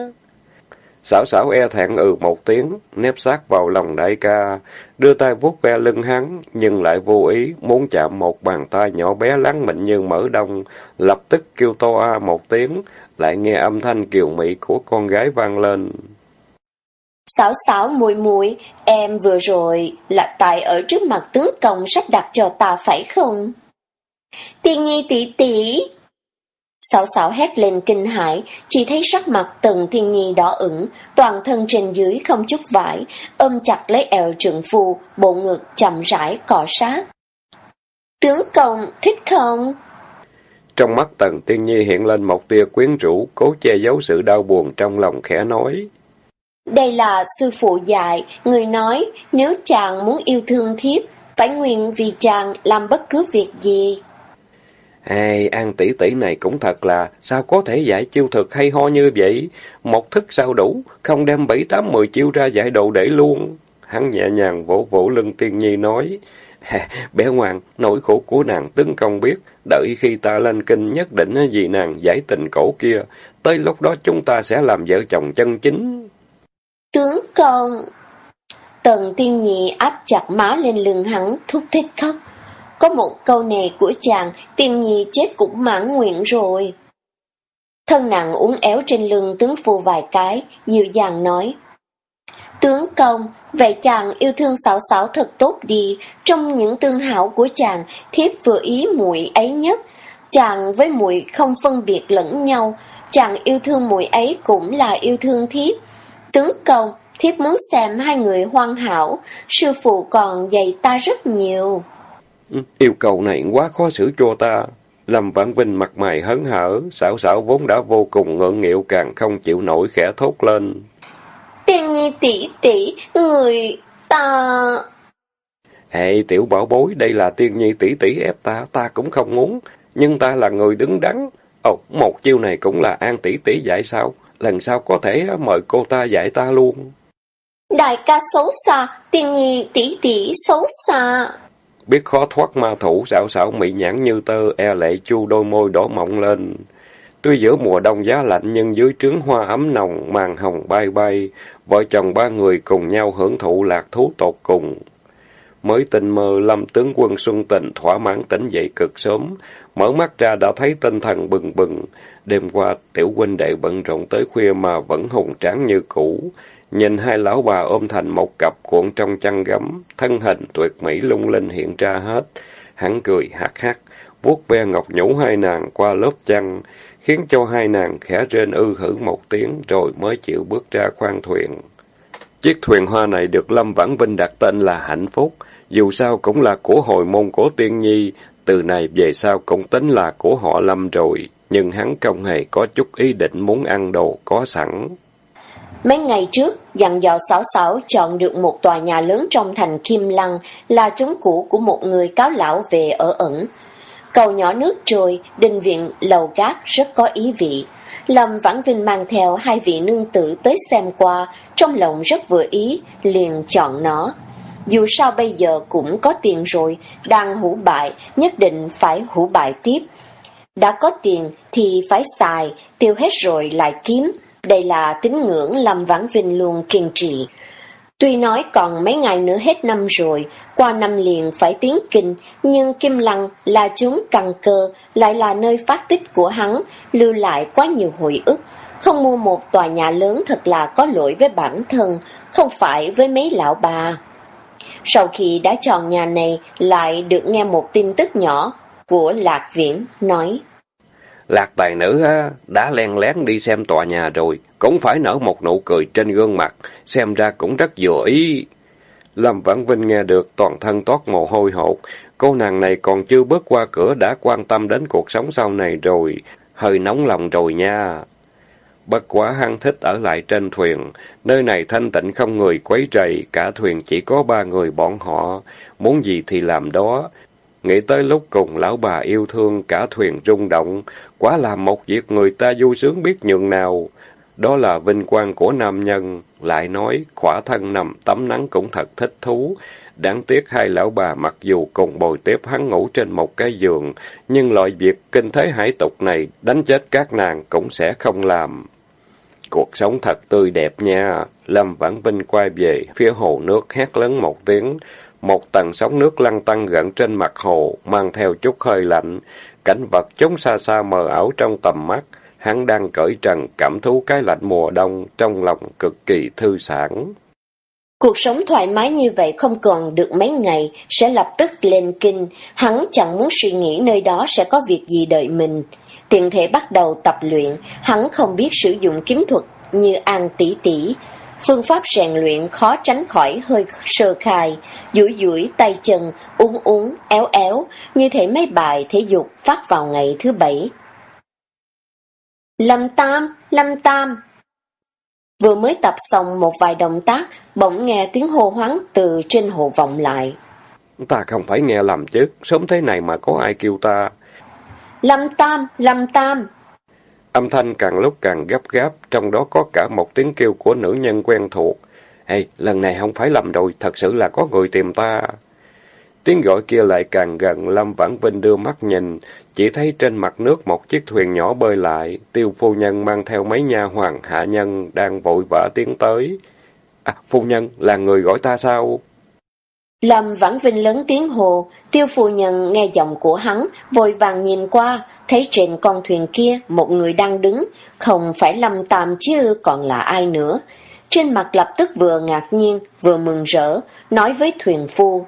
sảo sảo e thẹn ừ một tiếng, nép sát vào lòng đại ca, đưa tay vuốt ve lưng hắn, nhưng lại vô ý, muốn chạm một bàn tay nhỏ bé lắng mịn như mỡ đông, lập tức kêu to a một tiếng, lại nghe âm thanh kiều mỹ của con gái vang lên. Xảo xảo muội muội, em vừa rồi là tại ở trước mặt tướng công sắp đặt cho ta phải không? Tiên nhi tỷ tỷ. Xảo xảo hét lên kinh hãi, chỉ thấy sắc mặt tần thiên nhi đỏ ửng, toàn thân trên dưới không chút vải, ôm chặt lấy eo trượng phu, bộ ngực chậm rãi cọ sát. Tướng công, thích không? Trong mắt Tần Tiên Nhi hiện lên một tia quyến rũ, cố che giấu sự đau buồn trong lòng khẽ nói. Đây là sư phụ dạy, người nói nếu chàng muốn yêu thương thiếp, phải nguyện vì chàng làm bất cứ việc gì. Ai, An tỷ tỷ này cũng thật là, sao có thể dạy chiêu thực hay ho như vậy? Một thức sao đủ, không đem bảy tám mười chiêu ra dạy đồ để luôn. Hắn nhẹ nhàng vỗ vỗ lưng tiên nhi nói, bé ngoan, nỗi khổ của nàng tấn công biết, đợi khi ta lên kinh nhất định vì nàng giải tình cổ kia, tới lúc đó chúng ta sẽ làm vợ chồng chân chính. Tướng công! Tần tiên nhị áp chặt má lên lưng hắn, thúc thích khóc. Có một câu này của chàng, tiên nhi chết cũng mãn nguyện rồi. Thân nàng uống éo trên lưng tướng phu vài cái, dịu dàng nói. Tướng công, vậy chàng yêu thương xảo xảo thật tốt đi, trong những tương hảo của chàng, thiếp vừa ý muội ấy nhất. Chàng với muội không phân biệt lẫn nhau, chàng yêu thương muội ấy cũng là yêu thương thiếp. Tướng công, thiếp muốn xem hai người hoàn hảo, sư phụ còn dạy ta rất nhiều. Yêu cầu này quá khó xử cho ta. Lâm Vãn Vinh mặt mày hớn hở, xảo xảo vốn đã vô cùng ngượng nghịu càng không chịu nổi khẽ thốt lên. Tiên nhi tỷ tỷ, người ta... Hệ tiểu bảo bối, đây là tiên nhi tỷ tỷ ép ta, ta cũng không muốn, nhưng ta là người đứng đắn. Ồ, một chiêu này cũng là an tỷ tỷ dạy sao? Lần sau có thể mời cô ta dạy ta luôn. Đại ca xấu xa, tiên nhi tỷ tỷ xấu xa. Biết khó thoát ma thủ, xảo xảo mị nhãn như tơ, e lệ chu đôi môi đỏ mọng lên. Tuy giữa mùa đông giá lạnh nhưng dưới trướng hoa ấm nồng, màn hồng bay bay, vợ chồng ba người cùng nhau hưởng thụ lạc thú tột cùng. Mới tình mơ, Lâm tướng quân Xuân Tình thỏa mãn tỉnh dậy cực sớm, mở mắt ra đã thấy tinh thần bừng bừng. Đêm qua, tiểu huynh đệ bận rộn tới khuya mà vẫn hùng tráng như cũ. Nhìn hai lão bà ôm thành một cặp cuộn trong chăn gấm, thân hình tuyệt mỹ lung linh hiện ra hết. Hắn cười hạt hát, vuốt ve ngọc nhũ hai nàng qua lớp chăn, khiến cho hai nàng khẽ rên ư hử một tiếng rồi mới chịu bước ra khoang thuyền. Chiếc thuyền hoa này được Lâm Vãn Vinh đặt tên là Hạnh Phúc, dù sao cũng là của hồi môn cổ tiên nhi, từ này về sau cũng tính là của họ Lâm rồi, nhưng hắn không hề có chút ý định muốn ăn đồ có sẵn. Mấy ngày trước, dặn dò xảo xảo chọn được một tòa nhà lớn trong thành Kim Lăng là chúng cũ của một người cáo lão về ở ẩn. Cầu nhỏ nước trôi, đình viện, lầu gác rất có ý vị. Lâm Vãn Vinh mang theo hai vị nương tử tới xem qua, trong lòng rất vừa ý, liền chọn nó. Dù sao bây giờ cũng có tiền rồi, đang hủ bại, nhất định phải hủ bại tiếp. Đã có tiền thì phải xài, tiêu hết rồi lại kiếm. Đây là tín ngưỡng Lâm Vãn Vinh luôn kiên trì. Tuy nói còn mấy ngày nữa hết năm rồi, qua năm liền phải tiến kinh, nhưng Kim Lăng là chúng cằn cơ, lại là nơi phát tích của hắn, lưu lại quá nhiều hồi ức. Không mua một tòa nhà lớn thật là có lỗi với bản thân, không phải với mấy lão bà. Sau khi đã chọn nhà này, lại được nghe một tin tức nhỏ của Lạc Viễn nói. Lạc tài nữ đã len lén đi xem tòa nhà rồi, cũng phải nở một nụ cười trên gương mặt, xem ra cũng rất vừa ý. Lâm Vãn Vinh nghe được toàn thân toát mồ hôi hột, cô nàng này còn chưa bước qua cửa đã quan tâm đến cuộc sống sau này rồi, hơi nóng lòng rồi nha. Bất quá hắn thích ở lại trên thuyền, nơi này thanh tịnh không người quấy rầy, cả thuyền chỉ có ba người bọn họ, muốn gì thì làm đó. Nghĩ tới lúc cùng lão bà yêu thương cả thuyền rung động, quá là một việc người ta vui sướng biết nhường nào. Đó là vinh quang của nam nhân, lại nói khỏa thân nằm tắm nắng cũng thật thích thú. Đáng tiếc hai lão bà mặc dù cùng bồi tiếp hắn ngủ trên một cái giường, nhưng loại việc kinh thế hải tục này đánh chết các nàng cũng sẽ không làm. Cuộc sống thật tươi đẹp nha. Lâm Vãn Vinh quay về phía hồ nước hét lớn một tiếng. Một tầng sóng nước lăn tăng gần trên mặt hồ, mang theo chút hơi lạnh. Cảnh vật chống xa xa mờ ảo trong tầm mắt. Hắn đang cởi trần cảm thú cái lạnh mùa đông, trong lòng cực kỳ thư sản. Cuộc sống thoải mái như vậy không còn được mấy ngày, sẽ lập tức lên kinh. Hắn chẳng muốn suy nghĩ nơi đó sẽ có việc gì đợi mình. Tiện thể bắt đầu tập luyện, hắn không biết sử dụng kiếm thuật như an tỷ tỷ. Phương pháp rèn luyện khó tránh khỏi hơi sơ khai, duỗi duỗi tay chân, uống uống, éo éo, như thể mấy bài thể dục phát vào ngày thứ bảy. Lâm Tam, Lâm Tam Vừa mới tập xong một vài động tác, bỗng nghe tiếng hô hoáng từ trên hồ vọng lại. Ta không phải nghe lầm chứ, sớm thế này mà có ai kêu ta. Lâm Tam, Lâm Tam. Âm thanh càng lúc càng gấp gáp, trong đó có cả một tiếng kêu của nữ nhân quen thuộc. Ê, lần này không phải lầm rồi, thật sự là có người tìm ta. Tiếng gọi kia lại càng gần, Lâm Vãn Vinh đưa mắt nhìn, chỉ thấy trên mặt nước một chiếc thuyền nhỏ bơi lại, tiêu phu nhân mang theo mấy nha hoàng hạ nhân đang vội vã tiến tới. À, phu nhân, là người gọi ta sao? Lâm Vãn Vinh lớn tiếng hồ, tiêu phu nhân nghe giọng của hắn, vội vàng nhìn qua, thấy trên con thuyền kia một người đang đứng, không phải Lâm Tam chứ còn là ai nữa. Trên mặt lập tức vừa ngạc nhiên, vừa mừng rỡ, nói với thuyền phu,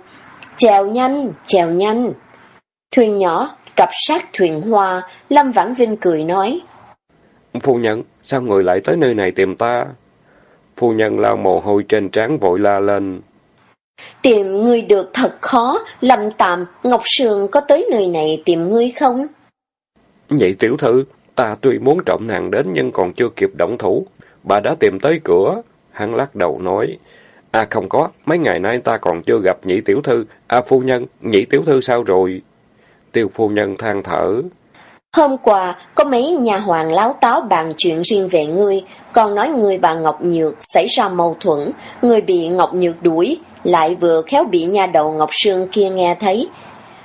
chèo nhanh, chèo nhanh. Thuyền nhỏ, cặp sát thuyền hoa, Lâm Vãn Vinh cười nói. Phu nhân, sao người lại tới nơi này tìm ta? Phu nhân lau mồ hôi trên trán vội la lên. Tìm ngươi được thật khó, Lâm Tạm, Ngọc Sương có tới nơi này tìm ngươi không? Vậy tiểu thư, ta tuy muốn trộm nàng đến nhưng còn chưa kịp động thủ. Bà đã tìm tới cửa. Hắn lắc đầu nói. À không có, mấy ngày nay ta còn chưa gặp nhị tiểu thư. À phu nhân, nhị tiểu thư sao rồi? Tiêu phu nhân than thở. Hôm qua, có mấy nhà hoàng láo táo bàn chuyện riêng về ngươi, còn nói ngươi và Ngọc Nhược xảy ra mâu thuẫn, ngươi bị Ngọc Nhược đuổi, lại vừa khéo bị nhà đầu Ngọc Sương kia nghe thấy.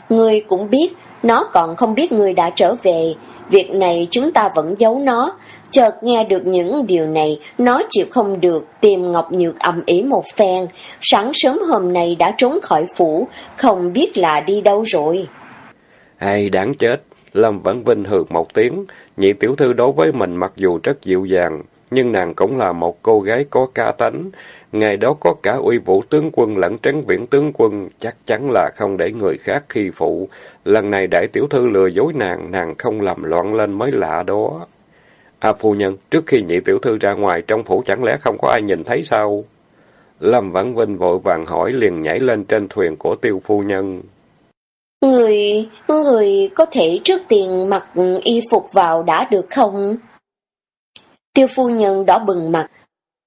Ngươi cũng biết, nó còn không biết ngươi đã trở về, việc này chúng ta vẫn giấu nó, Chợt nghe được những điều này, nó chịu không được, tìm Ngọc Nhược ầm ý một phen. Sáng sớm hôm nay đã trốn khỏi phủ, không biết là đi đâu rồi ai đáng chết, Lâm Vãn Vinh hừ một tiếng, nhị tiểu thư đối với mình mặc dù rất dịu dàng, nhưng nàng cũng là một cô gái có ca tánh. Ngày đó có cả uy vũ tướng quân lẫn trấn viễn tướng quân, chắc chắn là không để người khác khi phụ. Lần này đại tiểu thư lừa dối nàng, nàng không làm loạn lên mới lạ đó. À phu nhân, trước khi nhị tiểu thư ra ngoài trong phủ chẳng lẽ không có ai nhìn thấy sao? Lâm Vãn Vinh vội vàng hỏi liền nhảy lên trên thuyền của tiêu phu nhân. Người, người có thể trước tiền mặc y phục vào đã được không? Tiêu phu nhân đỏ bừng mặt,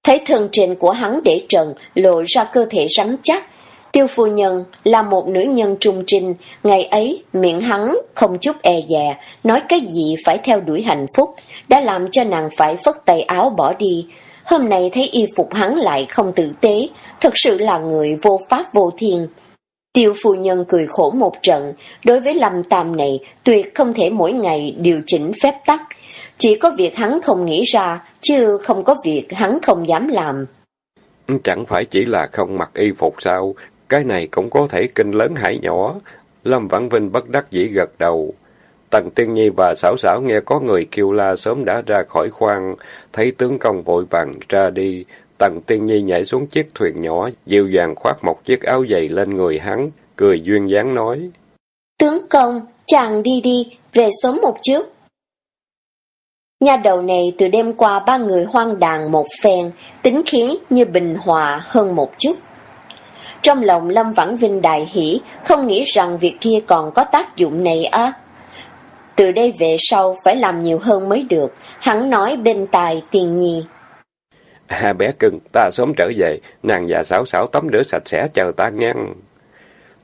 thấy thân trên của hắn để trần, lộ ra cơ thể rắn chắc. Tiêu phu nhân là một nữ nhân trung trinh, ngày ấy miệng hắn không chút e dè, nói cái gì phải theo đuổi hạnh phúc, đã làm cho nàng phải phất tay áo bỏ đi. Hôm nay thấy y phục hắn lại không tử tế, thật sự là người vô pháp vô thiên. Tiêu phu nhân cười khổ một trận, đối với lâm tam này tuyệt không thể mỗi ngày điều chỉnh phép tắc. Chỉ có việc hắn không nghĩ ra, chứ không có việc hắn không dám làm. Chẳng phải chỉ là không mặc y phục sao, cái này cũng có thể kinh lớn hải nhỏ. Lâm Vãn Vinh bất đắc dĩ gật đầu. Tần Tiên Nhi và Sảo Sảo nghe có người kêu la sớm đã ra khỏi khoang, thấy tướng công vội vàng ra đi, Tần Tiên Nhi nhảy xuống chiếc thuyền nhỏ, dịu dàng khoác một chiếc áo dày lên người hắn, cười duyên dáng nói. Tướng công, chàng đi đi, về sớm một chút. Nhà đầu này từ đêm qua ba người hoang đàn một phen, tính khí như bình hòa hơn một chút. Trong lòng Lâm Vãn Vinh đại hỷ, không nghĩ rằng việc kia còn có tác dụng này á. Từ đây về sau phải làm nhiều hơn mới được, hắn nói bên tài tiền nhi. À bé cưng, ta sớm trở về, nàng già xảo xảo tắm rửa sạch sẽ chờ ta ngang.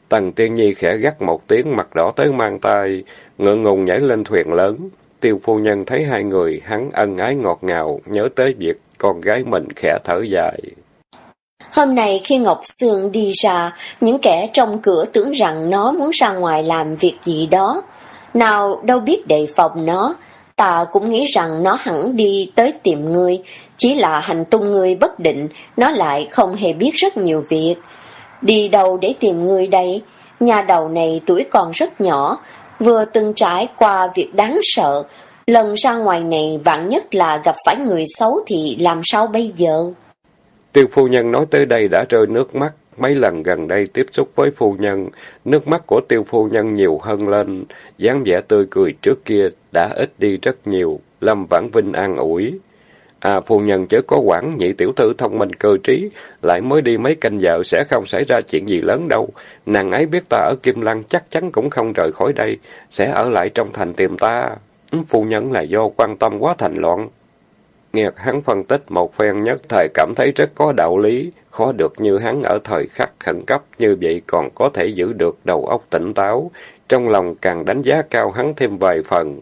Tần Tiên Nhi khẽ gắt một tiếng mặt đỏ tới mang tay, ngượng ngùng nhảy lên thuyền lớn. Tiêu phu nhân thấy hai người, hắn ân ái ngọt ngào, nhớ tới việc con gái mình khẽ thở dài. Hôm nay khi Ngọc Sương đi ra, những kẻ trong cửa tưởng rằng nó muốn ra ngoài làm việc gì đó. Nào đâu biết đề phòng nó, ta cũng nghĩ rằng nó hẳn đi tới tìm ngươi, chỉ là hành tung ngươi bất định, nó lại không hề biết rất nhiều việc. Đi đâu để tìm ngươi đây? Nhà đầu này tuổi còn rất nhỏ, vừa từng trải qua việc đáng sợ. Lần ra ngoài này vạn nhất là gặp phải người xấu thì làm sao bây giờ? Tiêu phu nhân nói tới đây đã rơi nước mắt. Mấy lần gần đây tiếp xúc với phu nhân, nước mắt của tiêu phu nhân nhiều hơn lên, dáng vẻ tươi cười trước kia đã ít đi rất nhiều, Lâm Vãn Vinh an ủi. À, phu nhân chớ có quản nhị tiểu thư thông minh cơ trí, lại mới đi mấy canh giờ sẽ không xảy ra chuyện gì lớn đâu. Nàng ấy biết ta ở Kim Lăng chắc chắn cũng không rời khỏi đây, sẽ ở lại trong thành tìm ta. Ừ, phu nhân là do quan tâm quá thành loạn. Nghe hắn phân tích một phen nhất thời cảm thấy rất có đạo lý, khó được như hắn ở thời khắc khẩn cấp như vậy còn có thể giữ được đầu óc tỉnh táo, trong lòng càng đánh giá cao hắn thêm vài phần.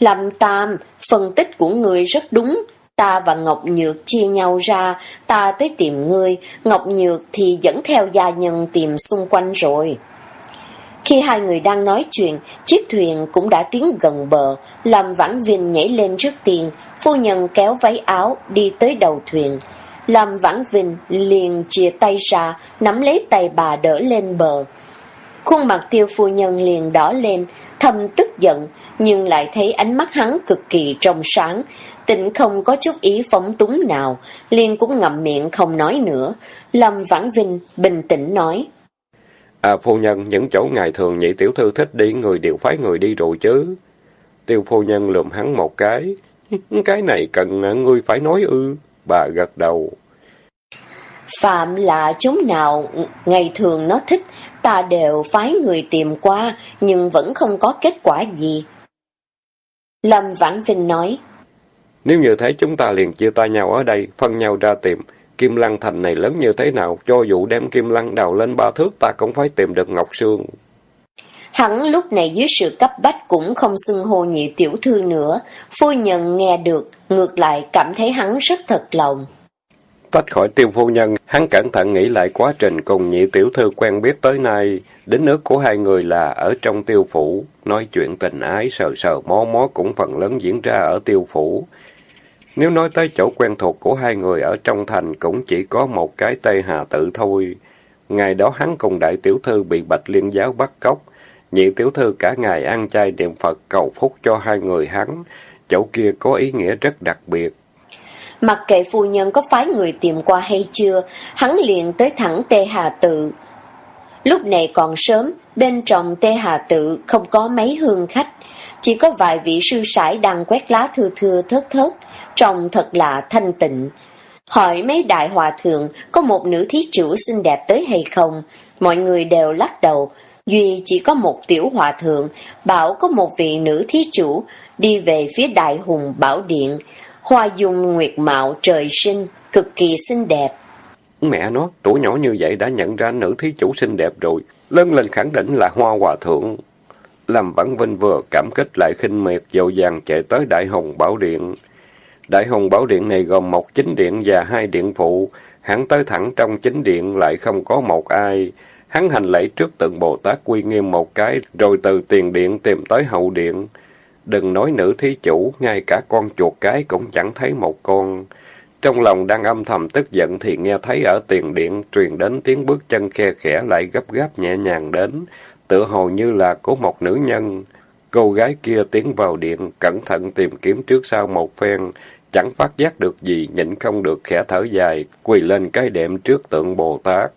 Lâm Tam, phân tích của người rất đúng, ta và Ngọc Nhược chia nhau ra, ta tới tìm ngươi, Ngọc Nhược thì dẫn theo gia nhân tìm xung quanh rồi. Khi hai người đang nói chuyện, chiếc thuyền cũng đã tiến gần bờ, làm Vãn Viên nhảy lên trước tiền, phu nhân kéo váy áo đi tới đầu thuyền. Lâm Vãn Vinh liền chia tay ra, nắm lấy tay bà đỡ lên bờ. Khuôn mặt tiêu phu nhân liền đỏ lên, thầm tức giận, nhưng lại thấy ánh mắt hắn cực kỳ trong sáng, tịnh không có chút ý phóng túng nào, liền cũng ngậm miệng không nói nữa. Lâm Vãn Vinh bình tĩnh nói. À phu nhân, những chỗ ngài thường nhị tiểu thư thích đi, người đều phái người đi rồi chứ. Tiêu phu nhân lườm hắn một cái. Cái này cần à, ngươi phải nói ư. Bà gật đầu. Phạm là chúng nào ngày thường nó thích, ta đều phái người tìm qua, nhưng vẫn không có kết quả gì. Lâm Vãn Vinh nói. Nếu như thế chúng ta liền chia tay nhau ở đây, phân nhau ra tìm. Kim Lăng Thành này lớn như thế nào, cho dù đem Kim Lăng đào lên ba thước ta cũng phải tìm được Ngọc Sương. Hắn lúc này dưới sự cấp bách cũng không xưng hô nhị tiểu thư nữa, phu nhân nghe được, ngược lại cảm thấy hắn rất thật lòng. Tách khỏi tiêu phu nhân, hắn cẩn thận nghĩ lại quá trình cùng nhị tiểu thư quen biết tới nay. Đến nước của hai người là ở trong tiêu phủ, nói chuyện tình ái sờ sờ mó mó cũng phần lớn diễn ra ở tiêu phủ. Nếu nói tới chỗ quen thuộc của hai người ở trong thành cũng chỉ có một cái Tây Hà Tự thôi. Ngày đó hắn cùng đại tiểu thư bị Bạch Liên giáo bắt cóc. Nhị tiểu thư cả ngày ăn chay niệm Phật cầu phúc cho hai người hắn. Chỗ kia có ý nghĩa rất đặc biệt. Mặc kệ phu nhân có phái người tìm qua hay chưa, hắn liền tới thẳng Tê Hà Tự. Lúc này còn sớm, bên trong Tê Hà Tự không có mấy hương khách, chỉ có vài vị sư sãi đang quét lá thưa thưa thớt thớt, trông thật là thanh tịnh. Hỏi mấy đại hòa thượng có một nữ thí chủ xinh đẹp tới hay không, mọi người đều lắc đầu. Duy chỉ có một tiểu hòa thượng, bảo có một vị nữ thí chủ đi về phía đại hùng bảo điện, hoa dung nguyệt mạo trời sinh, cực kỳ xinh đẹp. Mẹ nó, tuổi nhỏ như vậy đã nhận ra nữ thí chủ xinh đẹp rồi, lớn lên khẳng định là hoa hòa thượng. làm Vãn Vinh vừa cảm kích lại khinh miệt dội vàng chạy tới Đại Hồng Bảo Điện. Đại Hồng Bảo Điện này gồm một chính điện và hai điện phụ, hắn tới thẳng trong chính điện lại không có một ai. Hắn hành lễ trước tượng Bồ Tát quy nghiêm một cái, rồi từ tiền điện tìm tới hậu điện. Đừng nói nữ thí chủ, ngay cả con chuột cái cũng chẳng thấy một con. Trong lòng đang âm thầm tức giận thì nghe thấy ở tiền điện truyền đến tiếng bước chân khe khẽ lại gấp gáp nhẹ nhàng đến, tựa hồ như là của một nữ nhân. Cô gái kia tiến vào điện, cẩn thận tìm kiếm trước sau một phen, chẳng phát giác được gì, nhịn không được khẽ thở dài, quỳ lên cái đệm trước tượng Bồ Tát.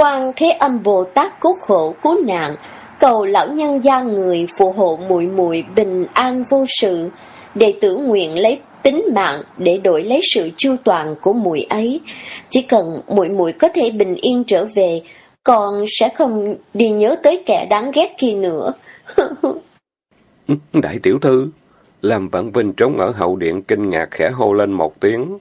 Quan Thế Âm Bồ Tát cứu khổ cứu nạn, cầu lão nhân gia người phù hộ muội muội bình an vô sự, đệ tử nguyện lấy tính mạng để đổi lấy sự chu toàn của muội ấy. Chỉ cần muội muội có thể bình yên trở về, con sẽ không đi nhớ tới kẻ đáng ghét kia nữa. Đại tiểu thư, làm vạn vinh trốn ở hậu điện kinh ngạc khẽ hô lên một tiếng.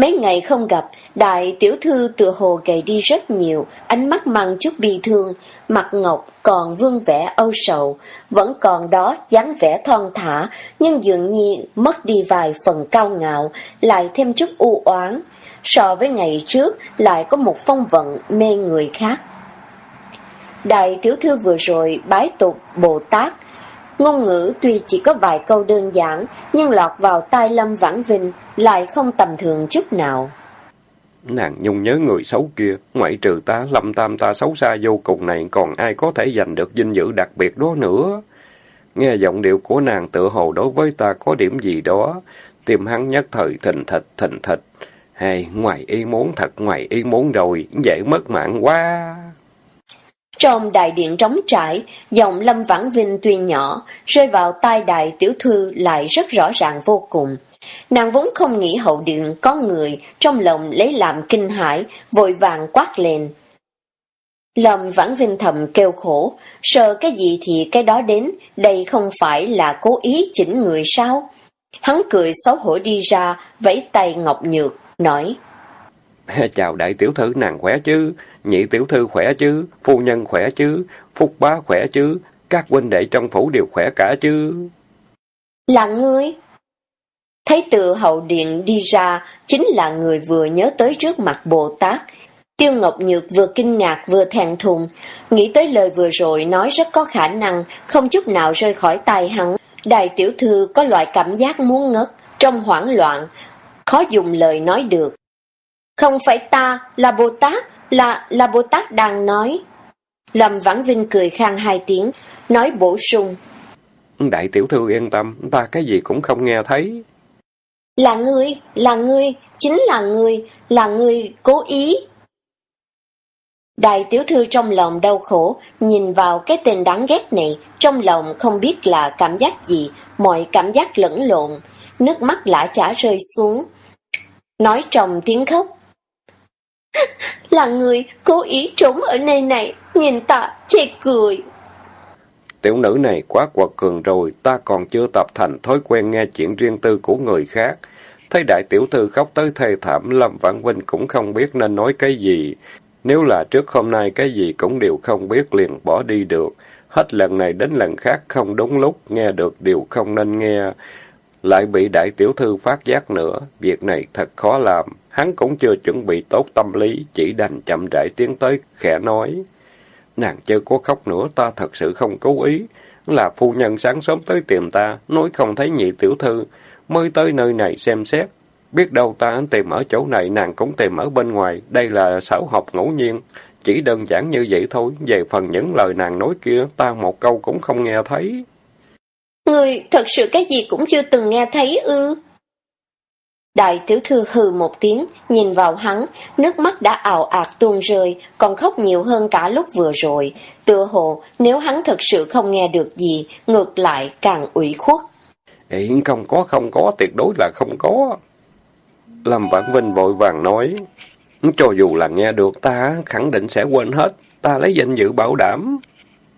Mấy ngày không gặp, đại tiểu thư tựa hồ gầy đi rất nhiều, ánh mắt mang chút bi thương, mặt ngọc còn vương vẻ âu sầu, vẫn còn đó dáng vẻ thon thả, nhưng dường như mất đi vài phần cao ngạo, lại thêm chút u oán. So với ngày trước, lại có một phong vận mê người khác. Đại tiểu thư vừa rồi bái tục Bồ Tát, Ngôn ngữ tuy chỉ có vài câu đơn giản, nhưng lọt vào tai Lâm Vãn Vinh lại không tầm thường chút nào. Nàng nhung nhớ người xấu kia, ngoại trừ ta, Lâm Tam ta xấu xa vô cùng này, còn ai có thể giành được dinh dự đặc biệt đó nữa. Nghe giọng điệu của nàng tự hồ đối với ta có điểm gì đó, tim hắn nhất thời thình thịch thình thịch. Hay, ngoài ý muốn thật ngoài ý muốn rồi, dễ mất mạng quá. Trong đại điện trống trải, giọng Lâm Vãn Vinh tuy nhỏ, rơi vào tai đại tiểu thư lại rất rõ ràng vô cùng. Nàng vốn không nghĩ hậu điện có người, trong lòng lấy làm kinh hãi, vội vàng quát lên. Lâm Vãn Vinh thầm kêu khổ, sợ cái gì thì cái đó đến, đây không phải là cố ý chỉnh người sao? Hắn cười xấu hổ đi ra, vẫy tay Ngọc Nhược, nói. Chào đại tiểu thư nàng khỏe chứ, nhị tiểu thư khỏe chứ, phu nhân khỏe chứ, phúc bá khỏe chứ, các huynh đệ trong phủ đều khỏe cả chứ. Là ngươi? Thấy từ hậu điện đi ra, chính là người vừa nhớ tới trước mặt Bồ Tát. Tiêu Ngọc Nhược vừa kinh ngạc vừa thẹn thùng, nghĩ tới lời vừa rồi nói rất có khả năng, không chút nào rơi khỏi tay hắn. Đại tiểu thư có loại cảm giác muốn ngất, trong hoảng loạn, khó dùng lời nói được. Không phải ta, là Bồ Tát, là, là Bồ Tát đang nói. Lâm Vãn Vinh cười khang hai tiếng, nói bổ sung. Đại tiểu thư yên tâm, ta cái gì cũng không nghe thấy. Là ngươi, là ngươi, chính là ngươi, là ngươi cố ý. Đại tiểu thư trong lòng đau khổ, nhìn vào cái tên đáng ghét này, trong lòng không biết là cảm giác gì, mọi cảm giác lẫn lộn, nước mắt lã chả rơi xuống. Nói trong tiếng khóc, là người cố ý trốn ở nơi này, nhìn ta chê cười. Tiểu nữ này quá quật cường rồi, ta còn chưa tập thành thói quen nghe chuyện riêng tư của người khác. Thấy đại tiểu thư khóc tới thê thảm, Lâm Vãn Vinh cũng không biết nên nói cái gì. Nếu là trước hôm nay cái gì cũng đều không biết liền bỏ đi được. Hết lần này đến lần khác không đúng lúc, nghe được điều không nên nghe. Lại bị đại tiểu thư phát giác nữa, việc này thật khó làm. Hắn cũng chưa chuẩn bị tốt tâm lý, chỉ đành chậm rãi tiến tới, khẽ nói. Nàng chưa có khóc nữa, ta thật sự không cố ý. Là phu nhân sáng sớm tới tìm ta, nói không thấy nhị tiểu thư. mới tới nơi này xem xét. Biết đâu ta tìm ở chỗ này, nàng cũng tìm ở bên ngoài. Đây là xảo học ngẫu nhiên. Chỉ đơn giản như vậy thôi. Về phần những lời nàng nói kia, ta một câu cũng không nghe thấy. Người thật sự cái gì cũng chưa từng nghe thấy ư? Đại tiểu thư hừ một tiếng, nhìn vào hắn, nước mắt đã ảo ạt tuôn rơi, còn khóc nhiều hơn cả lúc vừa rồi. Tựa hồ, nếu hắn thật sự không nghe được gì, ngược lại càng ủy khuất. Ê, không có, không có, tuyệt đối là không có. Lâm Vãn Vinh vội vàng nói, cho dù là nghe được ta, khẳng định sẽ quên hết, ta lấy danh dự bảo đảm.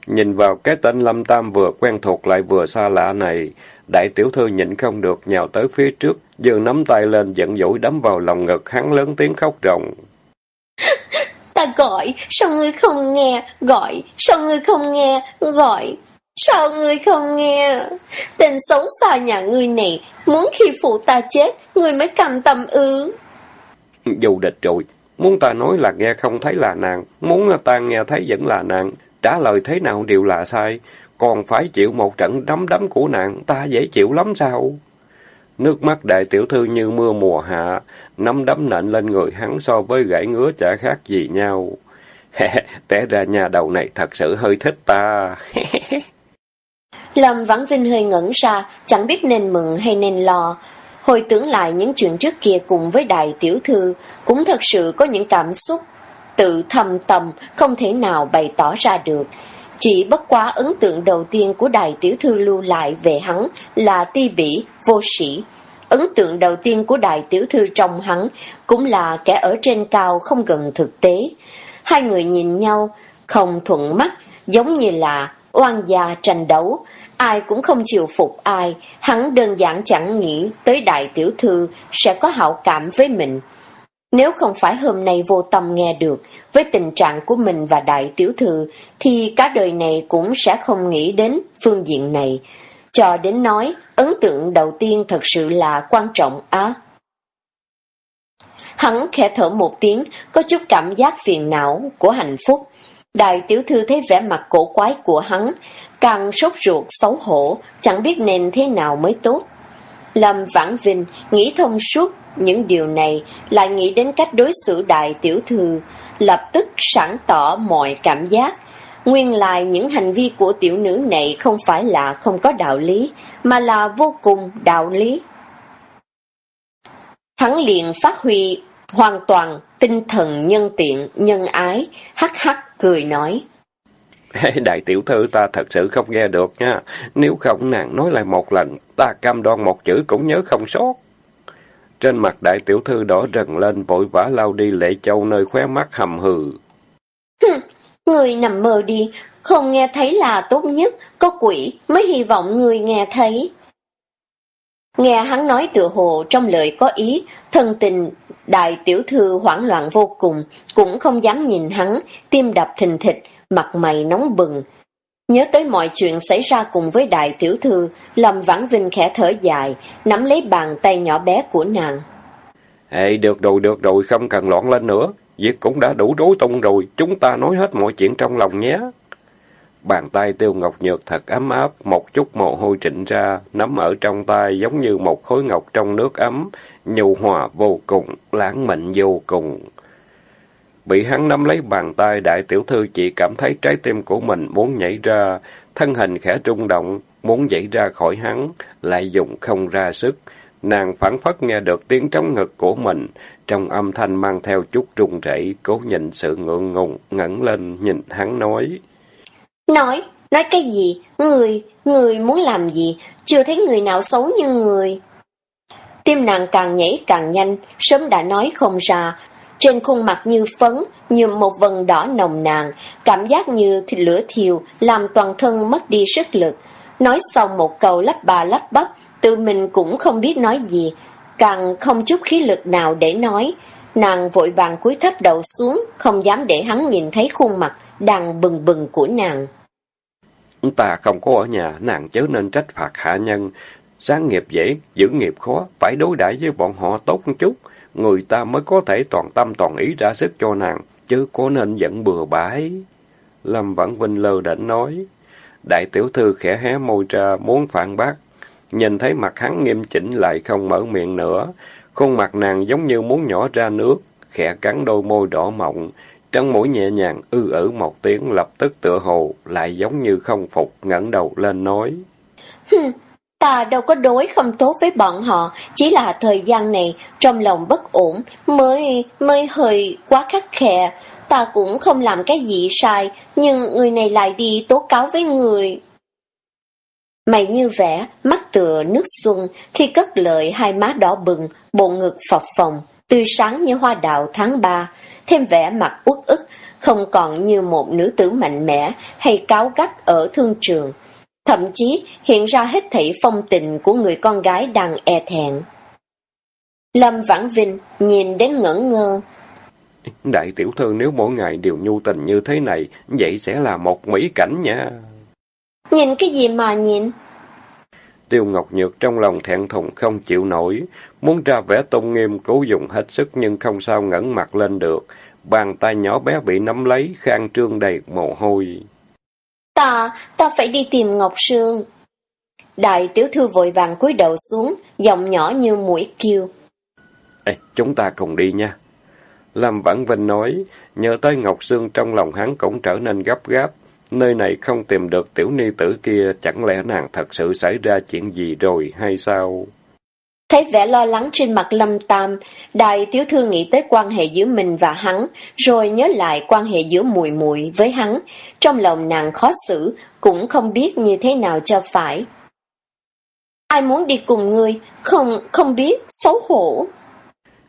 Nhìn vào cái tên Lâm Tam vừa quen thuộc lại vừa xa lạ này, đại tiểu thư nhịn không được nhào tới phía trước, giơ nắm tay lên giận dỗi đấm vào lòng ngực hắn lớn tiếng khóc ròng. Ta gọi, sao ngươi không nghe, gọi, sao ngươi không nghe, gọi, sao ngươi không nghe? Tên xấu xa nhà ngươi này, muốn khi phụ ta chết, ngươi mới cầm tâm ư. Dù địch rồi, muốn ta nói là nghe không thấy là nàng, muốn ta nghe thấy vẫn là nàng, trả lời thế nào đều là sai, còn phải chịu một trận đấm đấm của nạn ta dễ chịu lắm sao? Nước mắt đại tiểu thư như mưa mùa hạ, nắm đấm nện lên người hắn so với gãy ngứa chả khác gì nhau. Té ra nhà đầu này thật sự hơi thích ta. Lâm Vãn Vinh hơi ngẩn ra, chẳng biết nên mừng hay nên lo. Hồi tưởng lại những chuyện trước kia cùng với đại tiểu thư, cũng thật sự có những cảm xúc tự thầm tầm, không thể nào bày tỏ ra được. Chỉ bất quá ấn tượng đầu tiên của đại tiểu thư lưu lại về hắn là ti bỉ, vô sĩ. Ấn tượng đầu tiên của đại tiểu thư trong hắn cũng là kẻ ở trên cao không gần thực tế. Hai người nhìn nhau, không thuận mắt, giống như là oan gia tranh đấu. Ai cũng không chịu phục ai, hắn đơn giản chẳng nghĩ tới đại tiểu thư sẽ có hảo cảm với mình. Nếu không phải hôm nay vô tâm nghe được, với tình trạng của mình và đại tiểu thư, thì cả đời này cũng sẽ không nghĩ đến phương diện này. Cho đến nói, ấn tượng đầu tiên thật sự là quan trọng á. Hắn khẽ thở một tiếng, có chút cảm giác phiền não của hạnh phúc. Đại tiểu thư thấy vẻ mặt cổ quái của hắn, càng sốt ruột xấu hổ, chẳng biết nên thế nào mới tốt. Lâm Vãn Vinh nghĩ thông suốt những điều này, lại nghĩ đến cách đối xử đại tiểu thư, lập tức sẵn tỏ mọi cảm giác. Nguyên lại những hành vi của tiểu nữ này không phải là không có đạo lý, mà là vô cùng đạo lý. Hắn liền phát huy hoàn toàn tinh thần nhân tiện, nhân ái, hắc hắc cười nói. Đại tiểu thư ta thật sự không nghe được nha, nếu không nàng nói lại một lần, ta cam đoan một chữ cũng nhớ không sót. Trên mặt đại tiểu thư đỏ rần lên, vội vã lao đi lệ châu nơi khóe mắt hầm hừ. người nằm mơ đi, không nghe thấy là tốt nhất, có quỷ mới hy vọng người nghe thấy. Nghe hắn nói tựa hồ trong lời có ý, thân tình, đại tiểu thư hoảng loạn vô cùng, cũng không dám nhìn hắn, tim đập thình thịch, mặt mày nóng bừng. Nhớ tới mọi chuyện xảy ra cùng với đại tiểu thư, Lâm Vãn Vinh khẽ thở dài, nắm lấy bàn tay nhỏ bé của nàng. Ê, được rồi, được rồi, không cần loạn lên nữa. Việc cũng đã đủ rối tung rồi, chúng ta nói hết mọi chuyện trong lòng nhé. Bàn tay tiêu ngọc nhược thật ấm áp, một chút mồ hôi trịnh ra, nắm ở trong tay giống như một khối ngọc trong nước ấm, nhu hòa vô cùng, lãng mạn vô cùng. Bị hắn nắm lấy bàn tay đại tiểu thư chỉ cảm thấy trái tim của mình muốn nhảy ra, thân hình khẽ rung động, muốn dậy ra khỏi hắn, lại dùng không ra sức. Nàng phản phất nghe được tiếng trống ngực của mình, trong âm thanh mang theo chút run rẩy, cố nhìn sự ngượng ngùng, ngẩng lên nhìn hắn nói. Nói, nói cái gì? Người, người muốn làm gì? Chưa thấy người nào xấu như người. Tim nàng càng nhảy càng nhanh, sớm đã nói không ra, trên khuôn mặt như phấn, nhuộm một vần đỏ nồng nàn, cảm giác như thịt lửa thiêu, làm toàn thân mất đi sức lực. Nói xong một câu lắp bà lắp bắp, tự mình cũng không biết nói gì, càng không chút khí lực nào để nói. Nàng vội vàng cúi thấp đầu xuống, không dám để hắn nhìn thấy khuôn mặt đang bừng bừng của nàng. Ta không có ở nhà, nàng chớ nên trách phạt hạ nhân. Sáng nghiệp dễ, giữ nghiệp khó, phải đối đãi với bọn họ tốt một chút người ta mới có thể toàn tâm toàn ý ra sức cho nàng, chứ có nên giận bừa bãi. Lâm Vãn Vinh lơ đễnh nói. Đại tiểu thư khẽ hé môi ra, muốn phản bác. nhìn thấy mặt hắn nghiêm chỉnh lại không mở miệng nữa. Khuôn mặt nàng giống như muốn nhỏ ra nước, khẽ cắn đôi môi đỏ mọng, trong mũi nhẹ nhàng ư ử một tiếng lập tức tựa hồ, lại giống như không phục, ngẩng đầu lên nói ta đâu có đối không tốt với bọn họ, chỉ là thời gian này trong lòng bất ổn, mới mới hơi quá khắc khe. Ta cũng không làm cái gì sai, nhưng người này lại đi tố cáo với người. Mày như vẽ, mắt tựa nước xuân, khi cất lời hai má đỏ bừng, bộ ngực phập phồng, tươi sáng như hoa đào tháng ba, thêm vẻ mặt uất ức, không còn như một nữ tử mạnh mẽ hay cáo gắt ở thương trường. Thậm chí hiện ra hết thảy phong tình của người con gái đang e thẹn. Lâm Vãn Vinh nhìn đến ngẩn ngơ. Đại tiểu thư nếu mỗi ngày đều nhu tình như thế này, vậy sẽ là một mỹ cảnh nha. Nhìn cái gì mà nhìn? Tiêu Ngọc Nhược trong lòng thẹn thùng không chịu nổi, muốn ra vẻ tôn nghiêm cố dùng hết sức nhưng không sao ngẩng mặt lên được. Bàn tay nhỏ bé bị nắm lấy, khang trương đầy mồ hôi. Ta, ta phải đi tìm Ngọc Sương. Đại tiểu thư vội vàng cúi đầu xuống, giọng nhỏ như mũi kêu. Ê, chúng ta cùng đi nha. Lâm Vãn Vinh nói, nhớ tới Ngọc Sương trong lòng hắn cũng trở nên gấp gáp. Nơi này không tìm được tiểu ni tử kia, chẳng lẽ nàng thật sự xảy ra chuyện gì rồi hay sao? Thấy vẻ lo lắng trên mặt Lâm Tam, đại tiểu thư nghĩ tới quan hệ giữa mình và hắn, rồi nhớ lại quan hệ giữa mùi mùi với hắn. Trong lòng nàng khó xử, cũng không biết như thế nào cho phải. Ai muốn đi cùng ngươi, không, không biết, xấu hổ.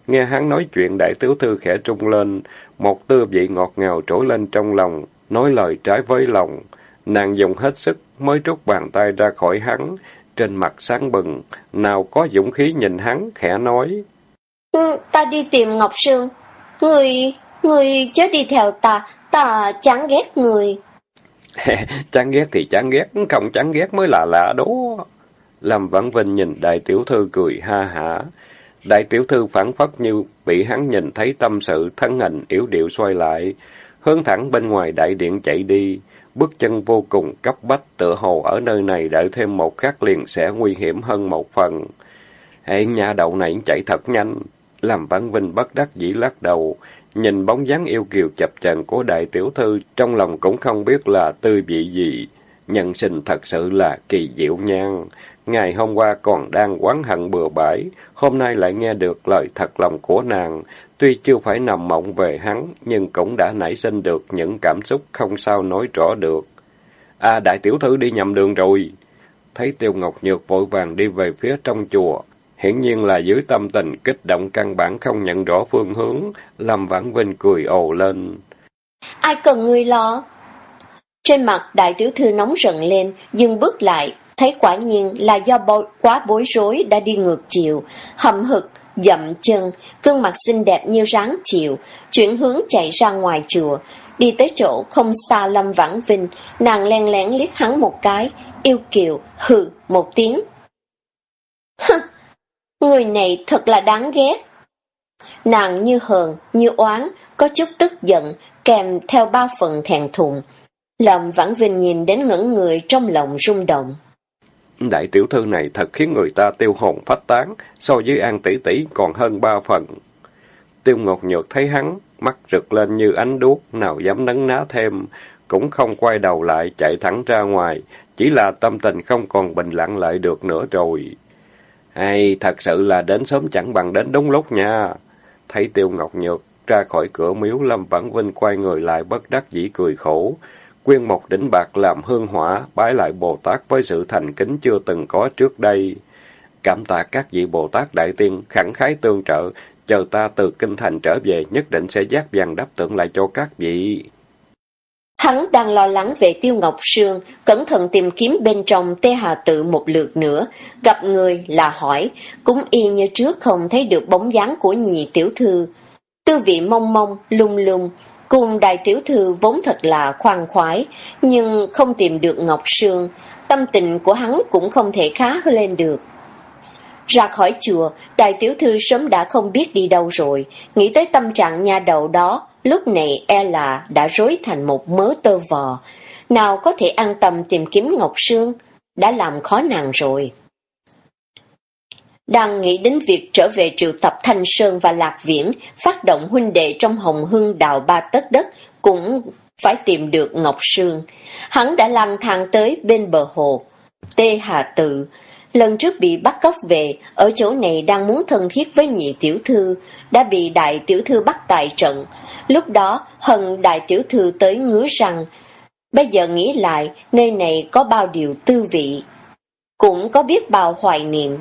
Nghe hắn nói chuyện đại tiểu thư khẽ trung lên, một tư vị ngọt ngào trỗi lên trong lòng, nói lời trái với lòng. Nàng dùng hết sức mới rút bàn tay ra khỏi hắn, trên mặt sáng bừng, nào có dũng khí nhìn hắn, khẽ nói. Ừ, ta đi tìm Ngọc Sương. Người, người chớ đi theo ta, ta chán ghét người. chán ghét thì chán ghét, không chán ghét mới là lạ đó. Lâm Vãn Vinh nhìn đại tiểu thư cười ha hả. Đại tiểu thư phản phất như bị hắn nhìn thấy tâm sự, thân hình yếu điệu xoay lại, hướng thẳng bên ngoài đại điện chạy đi. Bước chân vô cùng cấp bách, tựa hồ ở nơi này đợi thêm một khắc liền sẽ nguy hiểm hơn một phần. Hệ nhà đậu này chạy thật nhanh. Làm văn Vinh bất đắc dĩ lắc đầu, nhìn bóng dáng yêu kiều chập chờn của đại tiểu thư, trong lòng cũng không biết là tư vị gì. Nhân sinh thật sự là kỳ diệu nhan. Ngày hôm qua còn đang quán hận bừa bãi, hôm nay lại nghe được lời thật lòng của nàng. Tuy chưa phải nằm mộng về hắn, nhưng cũng đã nảy sinh được những cảm xúc không sao nói rõ được. À, đại tiểu thư đi nhầm đường rồi. Thấy Tiêu Ngọc Nhược vội vàng đi về phía trong chùa. Hiển nhiên là dưới tâm tình kích động căn bản không nhận rõ phương hướng, làm Vãn Vinh cười ồ lên. Ai cần người lo? Trên mặt đại tiểu thư nóng giận lên, dừng bước lại, thấy quả nhiên là do bối, quá bối rối đã đi ngược chiều, hậm hực, dậm chân, gương mặt xinh đẹp như ráng chịu, chuyển hướng chạy ra ngoài chùa. Đi tới chỗ không xa Lâm Vãn Vinh, nàng len lén liếc hắn một cái, yêu kiều, hừ một tiếng. Hừ, người này thật là đáng ghét. Nàng như hờn, như oán, có chút tức giận, kèm theo ba phần thèn thùng. Lâm Vãn Vinh nhìn đến ngẩn người trong lòng rung động. Đại tiểu thư này thật khiến người ta tiêu hồn phách tán, so với An tỷ tỷ còn hơn ba phần. Tiêu Ngọc Nhược thấy hắn, mắt rực lên như ánh đuốc, nào dám nấn ná thêm, cũng không quay đầu lại, chạy thẳng ra ngoài, chỉ là tâm tình không còn bình lặng lại được nữa rồi. Hay, thật sự là đến sớm chẳng bằng đến đúng lúc nha. Thấy Tiêu Ngọc Nhược ra khỏi cửa miếu, Lâm Vãn Vinh quay người lại bất đắc dĩ cười khổ. Quyên một đỉnh bạc làm hương hỏa, bái lại Bồ Tát với sự thành kính chưa từng có trước đây. Cảm tạ các vị Bồ Tát Đại Tiên khẳng khái tương trợ, chờ ta từ kinh thành trở về nhất định sẽ giác vàng đáp tượng lại cho các vị. Hắn đang lo lắng về Tiêu Ngọc Sương, cẩn thận tìm kiếm bên trong Tê Hà Tự một lượt nữa, gặp người là hỏi, cũng y như trước không thấy được bóng dáng của nhị tiểu thư. Tư vị mông mông, lung lung, Cùng đại tiểu thư vốn thật là khoan khoái, nhưng không tìm được Ngọc Sương, tâm tình của hắn cũng không thể khá lên được. Ra khỏi chùa, đại tiểu thư sớm đã không biết đi đâu rồi, nghĩ tới tâm trạng nhà đầu đó, lúc này e là đã rối thành một mớ tơ vò. Nào có thể an tâm tìm kiếm Ngọc Sương, đã làm khó nàng rồi đang nghĩ đến việc trở về triệu tập Thanh Sơn và Lạc Viễn, phát động huynh đệ trong hồng hương đào ba tất đất, cũng phải tìm được Ngọc Sương. Hắn đã lang thang tới bên bờ hồ. Tê Hà Tự, lần trước bị bắt cóc về, ở chỗ này đang muốn thân thiết với nhị tiểu thư, đã bị đại tiểu thư bắt tại trận. Lúc đó, hận đại tiểu thư tới ngứa rằng Bây giờ nghĩ lại, nơi này có bao điều tư vị. Cũng có biết bao hoài niệm.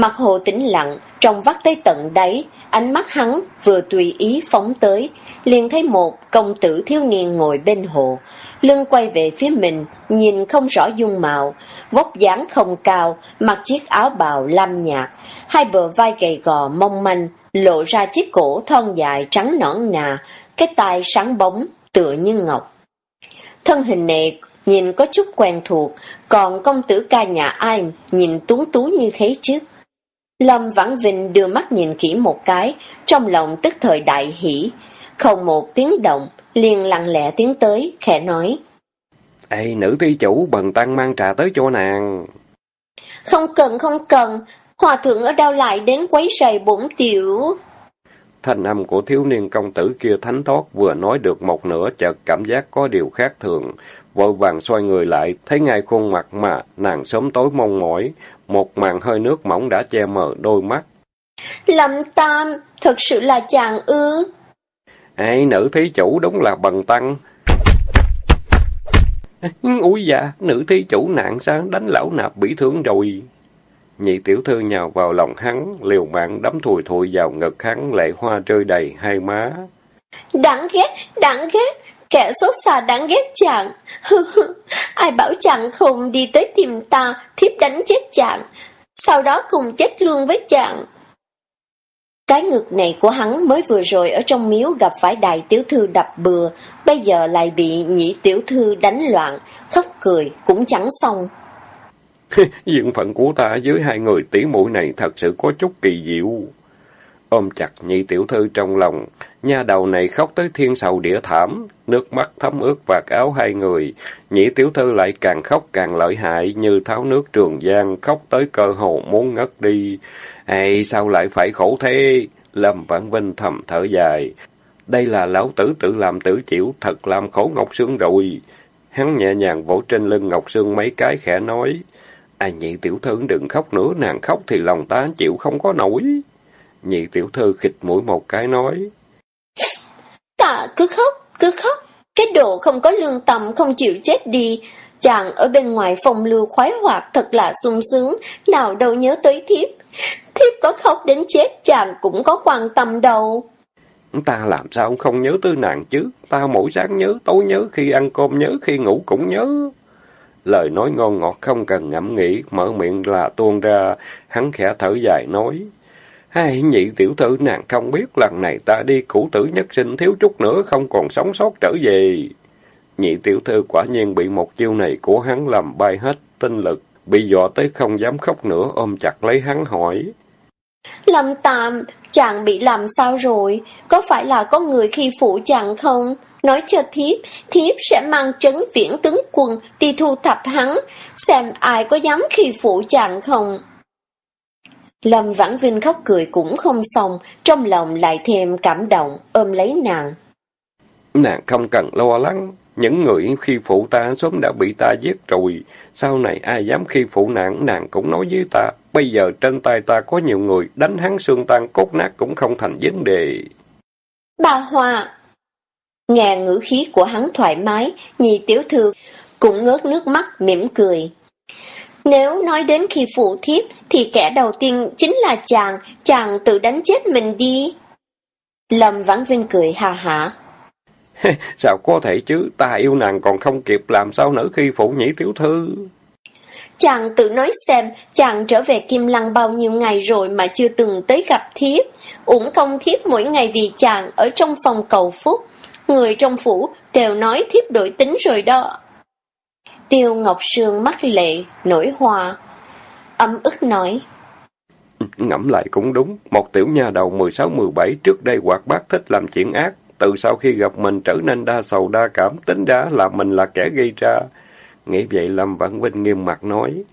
Mặt hồ tĩnh lặng, trong vắt tới tận đáy, ánh mắt hắn vừa tùy ý phóng tới, liền thấy một công tử thiếu niên ngồi bên hồ, lưng quay về phía mình, nhìn không rõ dung mạo, vóc dáng không cao, mặc chiếc áo bào lam nhạt, hai bờ vai gầy gò mong manh, lộ ra chiếc cổ thon dài trắng nõn nà, cái tai sáng bóng, tựa như ngọc. Thân hình này nhìn có chút quen thuộc, còn công tử ca nhà ai nhìn tuấn tú như thế chứ. Lâm Vãn Vinh đưa mắt nhìn kỹ một cái, trong lòng tức thời đại hỷ, không một tiếng động, liền lặng lẽ tiến tới, khẽ nói. Ê, nữ thi chủ, bần tăng mang trà tới cho nàng. Không cần, không cần, hòa thượng ở đâu lại đến quấy rầy bổn tiểu. Thanh âm của thiếu niên công tử kia thánh thoát vừa nói được một nửa chợt cảm giác có điều khác thường, vội vàng xoay người lại, thấy ngay khuôn mặt mà nàng sớm tối mong mỏi, một màn hơi nước mỏng đã che mờ đôi mắt. Lâm Tam, thật sự là chàng ư. Ai nữ thí chủ đúng là bần tăng. Úi dạ, nữ thí chủ nạn sáng đánh lão nạp bị thương rồi. Nhị tiểu thư nhào vào lòng hắn, liều mạng đấm thùi thùi vào ngực hắn, lệ hoa rơi đầy hai má. Đáng ghét, đáng ghét, kẻ xấu xa đáng ghét chàng. Ai bảo chàng không đi tới tìm ta, thiếp đánh chết chàng, sau đó cùng chết luôn với chàng. Cái ngực này của hắn mới vừa rồi ở trong miếu gặp phải đại tiểu thư đập bừa, bây giờ lại bị nhị tiểu thư đánh loạn, khóc cười cũng chẳng xong. Diện phận của ta với hai người tỷ muội này thật sự có chút kỳ diệu. Ôm chặt nhị tiểu thư trong lòng, nha đầu này khóc tới thiên sầu địa thảm, nước mắt thấm ướt vạt áo hai người. Nhị tiểu thư lại càng khóc càng lợi hại như tháo nước trường giang, khóc tới cơ hồ muốn ngất đi. Ê, sao lại phải khổ thế? Lâm Vãn Vinh thầm thở dài. Đây là lão tử tự làm tử chịu, thật làm khổ Ngọc Sương rồi. Hắn nhẹ nhàng vỗ trên lưng Ngọc Sương mấy cái khẽ nói. à nhị tiểu thư đừng khóc nữa, nàng khóc thì lòng ta chịu không có nổi. Nhị tiểu thư khịt mũi một cái nói. Ta cứ khóc, cứ khóc. Cái đồ không có lương tâm, không chịu chết đi. Chàng ở bên ngoài phòng lưu khoái hoạt thật là sung sướng, nào đâu nhớ tới thiếp. Thiếp có khóc đến chết chàng cũng có quan tâm đâu. Ta làm sao không nhớ tới nàng chứ? Ta mỗi sáng nhớ, tối nhớ, khi ăn cơm nhớ, khi ngủ cũng nhớ. Lời nói ngon ngọt không cần ngẫm nghĩ, mở miệng là tuôn ra, hắn khẽ thở dài nói. Hai nhị tiểu thư nàng không biết lần này ta đi cũ tử nhất sinh thiếu chút nữa không còn sống sót trở về. Nhị tiểu thư quả nhiên bị một chiêu này của hắn làm bay hết tinh lực, bị dọa tới không dám khóc nữa ôm chặt lấy hắn hỏi. Lâm Tạm, chàng bị làm sao rồi? Có phải là có người khi phụ chàng không? Nói cho thiếp, thiếp sẽ mang trấn viễn tướng quân đi thu thập hắn, xem ai có dám khi phụ chàng không? Lâm Vãn Vinh khóc cười cũng không xong, trong lòng lại thêm cảm động, ôm lấy nàng. Nàng không cần lo lắng, những người khi phụ ta sớm đã bị ta giết rồi, sau này ai dám khi phụ nàng, nàng cũng nói với ta, bây giờ trên tay ta có nhiều người, đánh hắn xương tan cốt nát cũng không thành vấn đề. Bà Hoa Nghe ngữ khí của hắn thoải mái, nhị tiểu thư cũng ngớt nước mắt, mỉm cười. Nếu nói đến khi phụ thiếp, thì kẻ đầu tiên chính là chàng, chàng tự đánh chết mình đi. Lâm Vãn Vinh cười ha hả. sao có thể chứ, ta yêu nàng còn không kịp làm sao nữa khi phụ nhĩ tiểu thư. Chàng tự nói xem, chàng trở về Kim Lăng bao nhiêu ngày rồi mà chưa từng tới gặp thiếp. Uổng công thiếp mỗi ngày vì chàng ở trong phòng cầu phúc. Người trong phủ đều nói thiếp đổi tính rồi đó. Tiêu Ngọc Sương mắt lệ, nổi hoa. âm ức nói. Ngẫm lại cũng đúng, một tiểu nha đầu 16-17 trước đây hoạt bát thích làm chuyện ác, từ sau khi gặp mình trở nên đa sầu đa cảm, tính ra là mình là kẻ gây ra. Nghĩ vậy Lâm Vãn Vinh nghiêm mặt nói,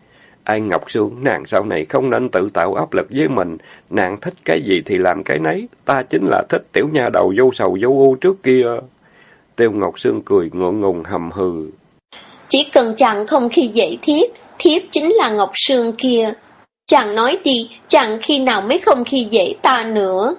Ai Ngọc Sương, nàng sau này không nên tự tạo áp lực với mình. Nàng thích cái gì thì làm cái nấy. Ta chính là thích tiểu nha đầu vô sầu vô u trước kia. Tiêu Ngọc Sương cười ngượng ngùng hầm hừ. Chỉ cần chàng không khi dễ thiếp, thiếp chính là Ngọc Sương kia. Chàng nói đi, chàng khi nào mới không khi dễ ta nữa.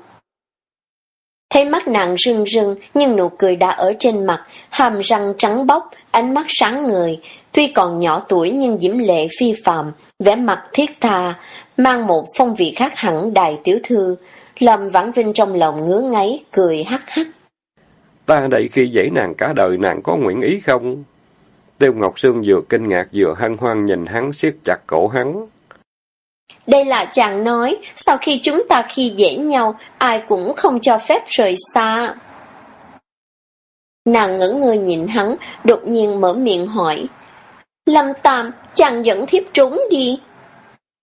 Thấy mắt nàng rưng rưng, nhưng nụ cười đã ở trên mặt, hàm răng trắng bóc, ánh mắt sáng người. Tuy còn nhỏ tuổi nhưng diễm lệ phi phàm, vẻ mặt thiết tha, mang một phong vị khác hẳn đại tiểu thư. Lâm Vãn Vinh trong lòng ngứa ngáy, cười hắc hắc. Ta đây khi dễ nàng cả đời nàng có nguyện ý không? Tiêu Ngọc Sương vừa kinh ngạc vừa hân hoan nhìn hắn siết chặt cổ hắn. Đây là chàng nói, sau khi chúng ta khi dễ nhau, ai cũng không cho phép rời xa. Nàng ngẩn ngơ nhìn hắn, đột nhiên mở miệng hỏi. Lâm Tam, chàng dẫn thiếp trốn đi.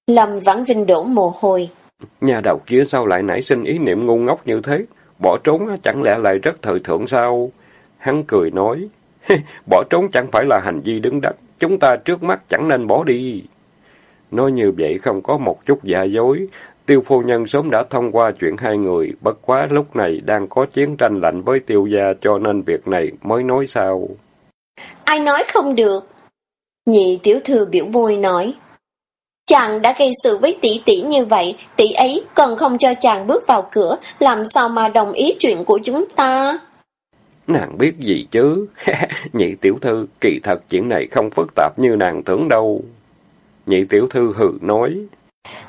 Lâm Vãn Vinh đổ mồ hôi. Nhà đầu kia sao lại nảy sinh ý niệm ngu ngốc như thế? Bỏ trốn chẳng lẽ lại rất thời thượng sao? Hắn cười nói. bỏ trốn chẳng phải là hành vi đứng đắn. Chúng ta trước mắt chẳng nên bỏ đi. Nói như vậy không có một chút giả dối. Tiêu phu nhân sớm đã thông qua chuyện hai người, bất quá lúc này đang có chiến tranh lạnh với tiêu gia cho nên việc này mới nói sao. Ai nói không được? Nhị tiểu thư biểu môi nói. Chàng đã gây sự với tỷ tỷ như vậy, tỷ ấy còn không cho chàng bước vào cửa, làm sao mà đồng ý chuyện của chúng ta? Nàng biết gì chứ? Nhị tiểu thư, kỳ thật chuyện này không phức tạp như nàng tưởng đâu. Nhị tiểu thư hừ nói.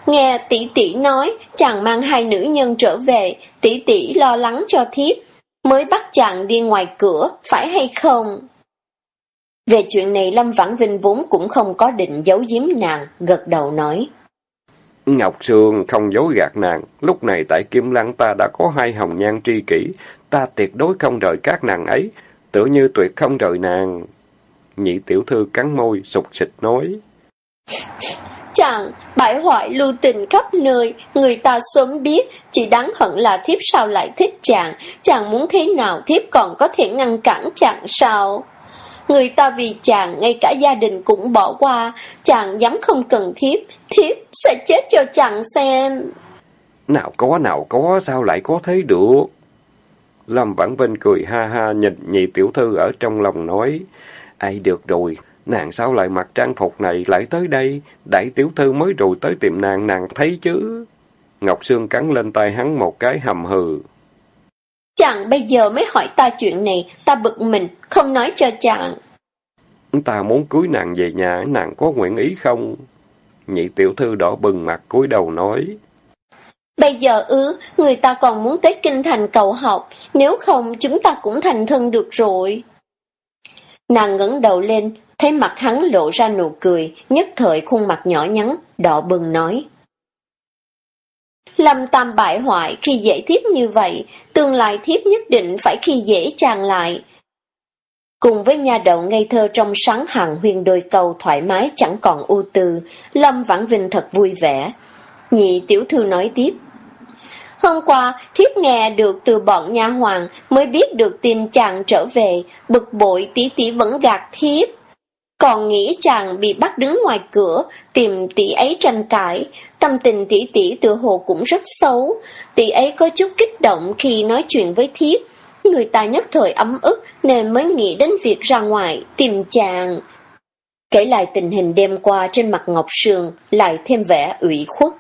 Nghe tỷ tỷ nói, chàng mang hai nữ nhân trở về, tỷ tỷ lo lắng cho thiếp, mới bắt chàng đi ngoài cửa, phải hay không? Về chuyện này Lâm Vãn Vinh vốn cũng không có định giấu giếm nàng, gật đầu nói. Ngọc Sương không dối gạt nàng, lúc này tại Kim Lăng ta đã có hai hồng nhan tri kỷ, ta tuyệt đối không rời các nàng ấy, tựa như tuyệt không rời nàng. Nhị tiểu thư cắn môi, sụt xịt nói. Chàng, bãi hoại lưu tình khắp nơi, người ta sớm biết, chỉ đáng hận là thiếp sao lại thích chàng, chàng muốn thế nào thiếp còn có thể ngăn cản chàng sao? Người ta vì chàng, ngay cả gia đình cũng bỏ qua, chàng dám không cần thiếp, thiếp sẽ chết cho chàng xem. Nào có, nào có, sao lại có thế được? Lâm Vãn Vinh cười ha ha nhìn nhị tiểu thư ở trong lòng nói, ai được rồi, nàng sao lại mặc trang phục này lại tới đây, đại tiểu thư mới rồi tới tìm nàng, nàng thấy chứ. Ngọc Sương cắn lên tay hắn một cái hầm hừ. Chàng bây giờ mới hỏi ta chuyện này, ta bực mình, không nói cho chàng. Ta muốn cưới nàng về nhà, nàng có nguyện ý không? Nhị tiểu thư đỏ bừng mặt cúi đầu nói. Bây giờ ư, người ta còn muốn tới kinh thành cầu học, nếu không chúng ta cũng thành thân được rồi. Nàng ngẩng đầu lên, thấy mặt hắn lộ ra nụ cười, nhất thời khuôn mặt nhỏ nhắn, đỏ bừng nói. Lâm Tam bại hoại khi dễ thiếp như vậy, tương lai thiếp nhất định phải khi dễ chàng lại. Cùng với nhà đậu ngây thơ trong sáng hàng huyền đôi câu thoải mái chẳng còn ưu tư, Lâm Vãn Vinh thật vui vẻ. Nhị tiểu thư nói tiếp. Hôm qua, thiếp nghe được từ bọn nha hoàng mới biết được tin chàng trở về, bực bội tỷ tỷ vẫn gạt thiếp. Còn nghĩ chàng bị bắt đứng ngoài cửa, tìm tỷ ấy tranh cãi, tâm tình tỷ tỷ tự hồ cũng rất xấu. Tỷ ấy có chút kích động khi nói chuyện với thiếp, người ta nhất thời ấm ức nên mới nghĩ đến việc ra ngoài tìm chàng. Kể lại tình hình đêm qua trên mặt Ngọc Sương lại thêm vẻ ủy khuất.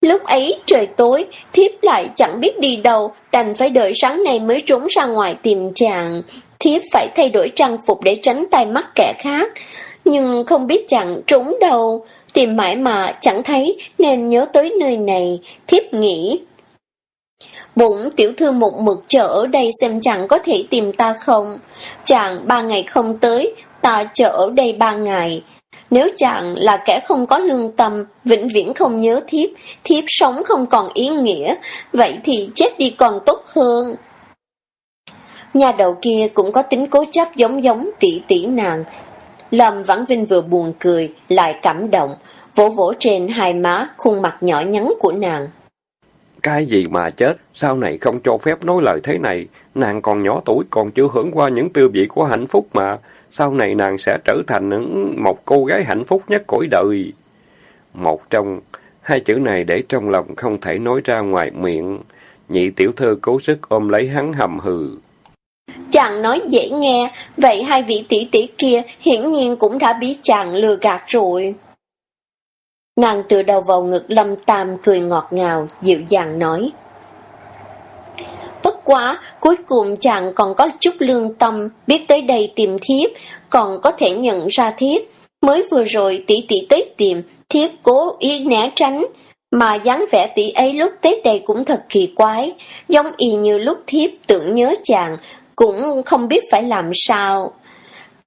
Lúc ấy trời tối, thiếp lại chẳng biết đi đâu, đành phải đợi sáng nay mới trốn ra ngoài tìm chàng. Thiếp phải thay đổi trang phục để tránh tay mắt kẻ khác, nhưng không biết chàng trốn đâu. Tìm mãi mà chẳng thấy nên nhớ tới nơi này, thiếp nghĩ. Bụng tiểu thư một mực chờ ở đây xem chàng có thể tìm ta không. Chàng ba ngày không tới, ta chờ ở đây ba ngày. Nếu chàng là kẻ không có lương tâm, vĩnh viễn không nhớ thiếp, thiếp sống không còn ý nghĩa, vậy thì chết đi còn tốt hơn. Nhà đầu kia cũng có tính cố chấp giống giống tỷ tỷ nàng. Lâm Vãn Vinh vừa buồn cười, lại cảm động, vỗ vỗ trên hai má khuôn mặt nhỏ nhắn của nàng. Cái gì mà chết, sau này không cho phép nói lời thế này, nàng còn nhỏ tuổi còn chưa hưởng qua những tư vị của hạnh phúc mà sau này nàng sẽ trở thành một cô gái hạnh phúc nhất cõi đời. Một trong hai chữ này để trong lòng không thể nói ra ngoài miệng. Nhị tiểu thư cố sức ôm lấy hắn hầm hừ. Chàng nói dễ nghe, vậy hai vị tỷ tỷ kia hiển nhiên cũng đã bị chàng lừa gạt rồi. Nàng từ đầu vào ngực lâm tam cười ngọt ngào, dịu dàng nói. Bất quá, cuối cùng chàng còn có chút lương tâm, biết tới đây tìm thiếp, còn có thể nhận ra thiếp. Mới vừa rồi tỷ tỷ tới tìm, thiếp cố ý né tránh, mà dáng vẻ tỷ ấy lúc tới đây cũng thật kỳ quái, giống y như lúc thiếp tưởng nhớ chàng, cũng không biết phải làm sao.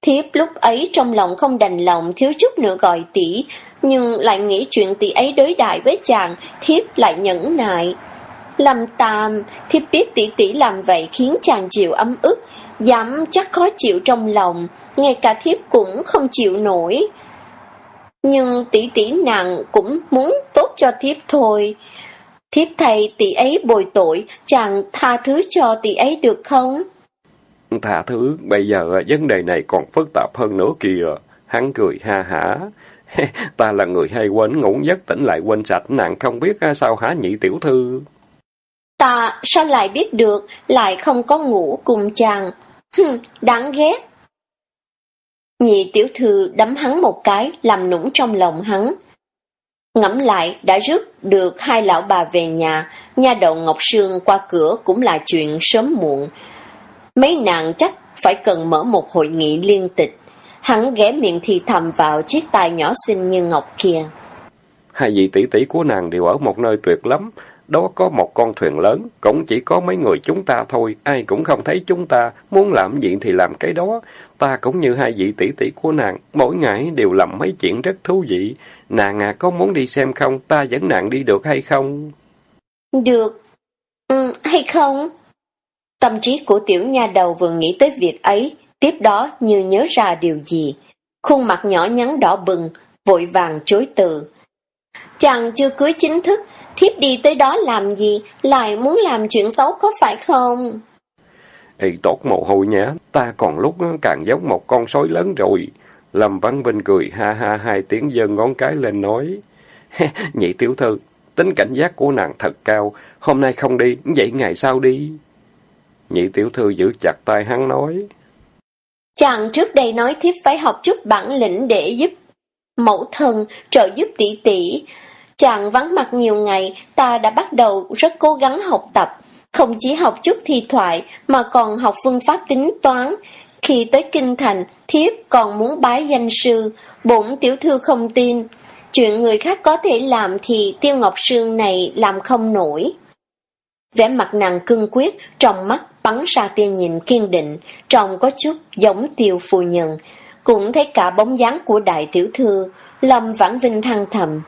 Thiếp lúc ấy trong lòng không đành lòng thiếu chút nữa gọi tỷ, nhưng lại nghĩ chuyện tỷ ấy đối đại với chàng, thiếp lại nhẫn nại. Lâm Tam, thiếp biết tỷ tỷ làm vậy khiến chàng chịu ấm ức, dám chắc khó chịu trong lòng, ngay cả thiếp cũng không chịu nổi. Nhưng tỷ tỷ nàng cũng muốn tốt cho thiếp thôi. Thiếp thầy tỷ ấy bồi tội, chàng tha thứ cho tỷ ấy được không? Tha thứ, bây giờ vấn đề này còn phức tạp hơn nữa kìa. Hắn cười ha hả. Ta là người hay quên ngủ giấc tỉnh lại quên sạch, nàng không biết à, sao hả nhị tiểu thư. Ta sao lại biết được, lại không có ngủ cùng chàng. Hừm, đáng ghét. Nhị tiểu thư đấm hắn một cái, làm nũng trong lòng hắn. Ngẫm lại, đã rước được hai lão bà về nhà, nha đầu Ngọc Sương qua cửa cũng là chuyện sớm muộn. Mấy nàng chắc phải cần mở một hội nghị liên tịch. Hắn ghé miệng thì thầm vào chiếc tai nhỏ xinh như ngọc kia. Hai vị tỷ tỷ của nàng đều ở một nơi tuyệt lắm, đó có một con thuyền lớn, cũng chỉ có mấy người chúng ta thôi, ai cũng không thấy chúng ta, muốn làm gì thì làm cái đó. Ta cũng như hai vị tỷ tỷ của nàng, mỗi ngày đều làm mấy chuyện rất thú vị. Nàng à, có muốn đi xem không? Ta dẫn nàng đi được hay không? Được. Ừ, hay không? Tâm trí của tiểu nha đầu vừa nghĩ tới việc ấy, tiếp đó như nhớ ra điều gì. Khuôn mặt nhỏ nhắn đỏ bừng, vội vàng chối từ. Chàng chưa cưới chính thức, thiếp đi tới đó làm gì, lại muốn làm chuyện xấu có phải không? Ê tốt mồ hôi nhé, ta còn lúc càng giống một con sói lớn rồi. Lâm Văn Vinh cười ha ha hai tiếng giơ ngón cái lên nói. Nhị tiểu thư, tính cảnh giác của nàng thật cao, hôm nay không đi, vậy ngày sau đi. Nhị tiểu thư giữ chặt tay hắn nói. Chàng trước đây nói thiếp phải học chút bản lĩnh để giúp mẫu thân, trợ giúp tỷ tỷ, Chàng vắng mặt nhiều ngày, ta đã bắt đầu rất cố gắng học tập, không chỉ học chút thi thoại mà còn học phương pháp tính toán. Khi tới Kinh Thành, thiếp còn muốn bái danh sư, bổn tiểu thư không tin. Chuyện người khác có thể làm thì Tiêu Ngọc Sương này làm không nổi. Vẻ mặt nàng cương quyết, trong mắt bắn ra tia nhìn kiên định, trông có chút giống tiêu phù nhân. Cũng thấy cả bóng dáng của đại tiểu thư, Lâm Vãn Vinh thăng thầm.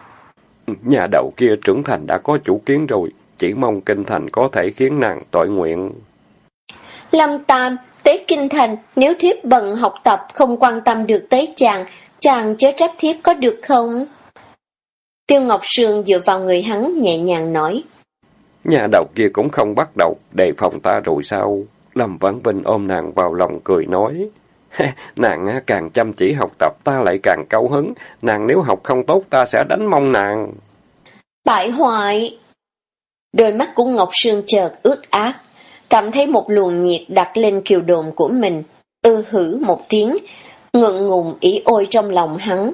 Nhà đầu kia trưởng thành đã có chủ kiến rồi, chỉ mong kinh thành có thể khiến nàng tội nguyện. Lâm Tam, tới kinh thành, nếu thiếp bận học tập không quan tâm được tới chàng, chàng chớ trách thiếp có được không? Tiêu Ngọc Sương dựa vào người hắn nhẹ nhàng nói. Nhà đầu kia cũng không bắt đầu, đề phòng ta rồi sao? Lâm Vãn Vinh ôm nàng vào lòng cười nói. nàng càng chăm chỉ học tập ta lại càng cao hứng, nàng nếu học không tốt ta sẽ đánh mông nàng. Bại hoại! Đôi mắt của Ngọc Sương chợt ướt át, cảm thấy một luồng nhiệt đặt lên kiều đồn của mình, ư hử một tiếng, ngượng ngùng ý ôi trong lòng hắn.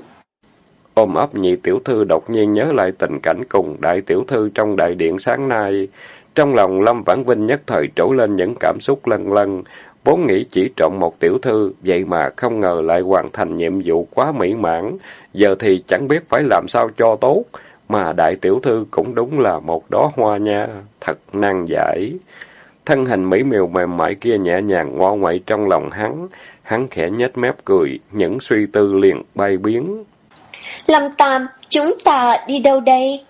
Ôm ấp nhị tiểu thư đột nhiên nhớ lại tình cảnh cùng đại tiểu thư trong đại điện sáng nay. Trong lòng Lâm Vãn Vinh nhất thời trổ lên những cảm xúc lân lân, Vốn nghĩ chỉ trọng một tiểu thư, vậy mà không ngờ lại hoàn thành nhiệm vụ quá mỹ mãn, giờ thì chẳng biết phải làm sao cho tốt, mà đại tiểu thư cũng đúng là một đóa hoa nha, thật năng giải. Thân hình mỹ miều mềm mại kia nhẹ nhàng ngoa ngoại trong lòng hắn, hắn khẽ nhếch mép cười, những suy tư liền bay biến. Lâm Tam, chúng ta đi đâu đây?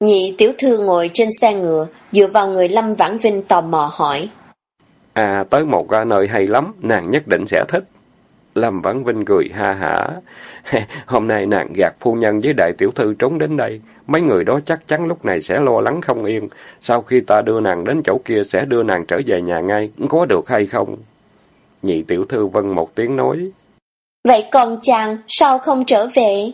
Nhị tiểu thư ngồi trên xe ngựa, dựa vào người Lâm Vãn Vinh tò mò hỏi. À, tới một nơi hay lắm, nàng nhất định sẽ thích. Lâm Vãn Vinh cười ha hả. Hôm nay nàng gạt phu nhân với đại tiểu thư trốn đến đây. Mấy người đó chắc chắn lúc này sẽ lo lắng không yên. Sau khi ta đưa nàng đến chỗ kia sẽ đưa nàng trở về nhà ngay. Có được hay không? Nhị tiểu thư vân một tiếng nói. Vậy còn chàng, sao không trở về?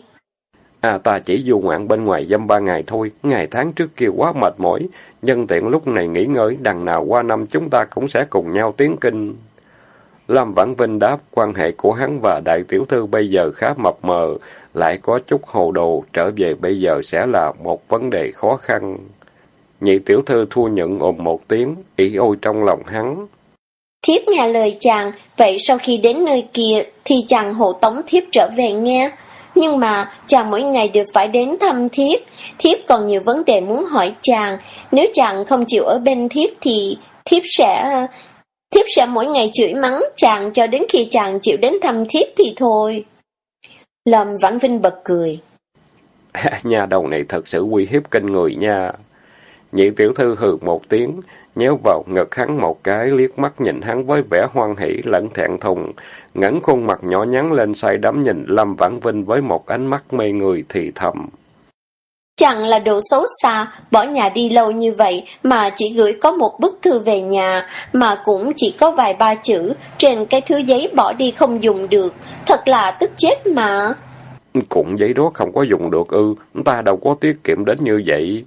À ta chỉ du ngoạn bên ngoài dăm ba ngày thôi, ngày tháng trước kia quá mệt mỏi, nhân tiện lúc này nghỉ ngơi, đằng nào qua năm chúng ta cũng sẽ cùng nhau tiến kinh. Lâm Vãn Vinh đáp, quan hệ của hắn và đại tiểu thư bây giờ khá mập mờ, lại có chút hồ đồ, trở về bây giờ sẽ là một vấn đề khó khăn. Nhị tiểu thư thua nhận ồn một tiếng, ý ôi trong lòng hắn. Thiếp nghe lời chàng, vậy sau khi đến nơi kia thì chàng hộ tống thiếp trở về nghe. Nhưng mà chàng mỗi ngày đều phải đến thăm thiếp, thiếp còn nhiều vấn đề muốn hỏi chàng. Nếu chàng không chịu ở bên thiếp thì thiếp sẽ... Thiếp sẽ mỗi ngày chửi mắng chàng cho đến khi chàng chịu đến thăm thiếp thì thôi. Lâm Vãn Vinh bật cười. nhà đầu này thật sự uy hiếp kinh người nha. Nhị tiểu thư hừ một tiếng, nhéo vào ngực hắn một cái, liếc mắt nhìn hắn với vẻ hoan hỷ lẫn thẹn thùng, ngẩng khuôn mặt nhỏ nhắn lên say đắm nhìn Lâm Vãn Vinh với một ánh mắt mê người thì thầm. Chẳng là đồ xấu xa, bỏ nhà đi lâu như vậy mà chỉ gửi có một bức thư về nhà, mà cũng chỉ có vài ba chữ trên cái thứ giấy bỏ đi không dùng được, thật là tức chết mà. Cũng giấy đó không có dùng được ư, ta đâu có tiết kiệm đến như vậy.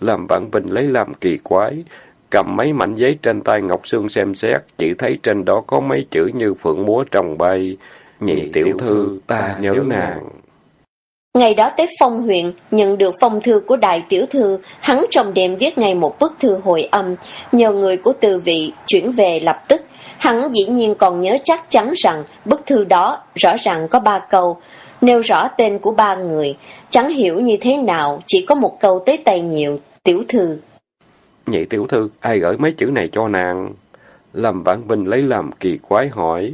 Làm vạn vinh lấy làm kỳ quái, cầm mấy mảnh giấy trên tay Ngọc Sương xem xét, chỉ thấy trên đó có mấy chữ như phượng múa trồng bay. Nhị tiểu thư, ta nhớ nàng. Ngày đó tới phong huyện, nhận được phong thư của đại tiểu thư, hắn trong đêm viết ngay một bức thư hồi âm, nhờ người của từ vị chuyển về lập tức. Hắn dĩ nhiên còn nhớ chắc chắn rằng bức thư đó rõ ràng có ba câu, nêu rõ tên của ba người, chẳng hiểu như thế nào, chỉ có một câu tới tay nhiều, tiểu thư. Nhị tiểu thư, ai gửi mấy chữ này cho nàng? Lâm Vãn Vinh lấy làm kỳ quái hỏi.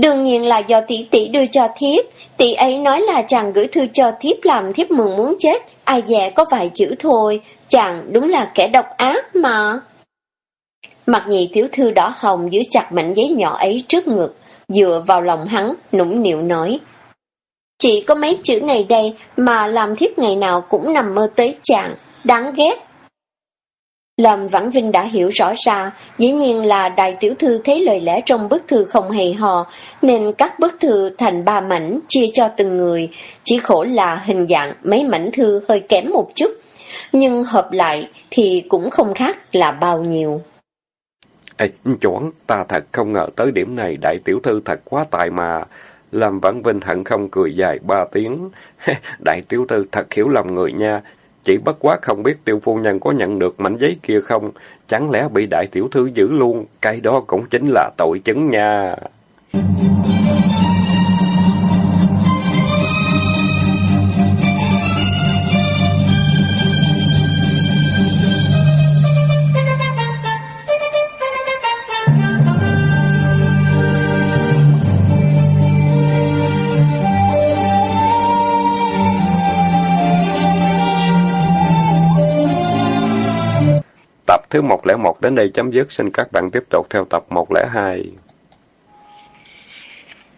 Đương nhiên là do tỷ tỷ đưa cho thiếp, tỷ ấy nói là chàng gửi thư cho thiếp làm thiếp mừng muốn chết, ai dè có vài chữ thôi, chàng đúng là kẻ độc ác mà. Mặt nhị tiểu thư đỏ hồng giữ chặt mảnh giấy nhỏ ấy trước ngực, dựa vào lòng hắn, nũng nịu nói. Chỉ có mấy chữ này đây mà làm thiếp ngày nào cũng nằm mơ tới chàng, đáng ghét. Lâm Vãn Vinh đã hiểu rõ ra, dĩ nhiên là đại tiểu thư thấy lời lẽ trong bức thư không hề hò, nên cắt bức thư thành ba mảnh chia cho từng người, chỉ khổ là hình dạng mấy mảnh thư hơi kém một chút, nhưng hợp lại thì cũng không khác là bao nhiêu. Ê, chuẩn, ta thật không ngờ tới điểm này đại tiểu thư thật quá tài mà. Lâm Vãn Vinh hận không cười dài ba tiếng. đại tiểu thư thật hiểu lòng người nha, chỉ bất quá không biết tiêu phu nhân có nhận được mảnh giấy kia không, chẳng lẽ bị đại tiểu thư giữ luôn, cái đó cũng chính là tội chứng nha. Thứ 101 đến đây chấm dứt. Xin các bạn tiếp tục theo tập 102.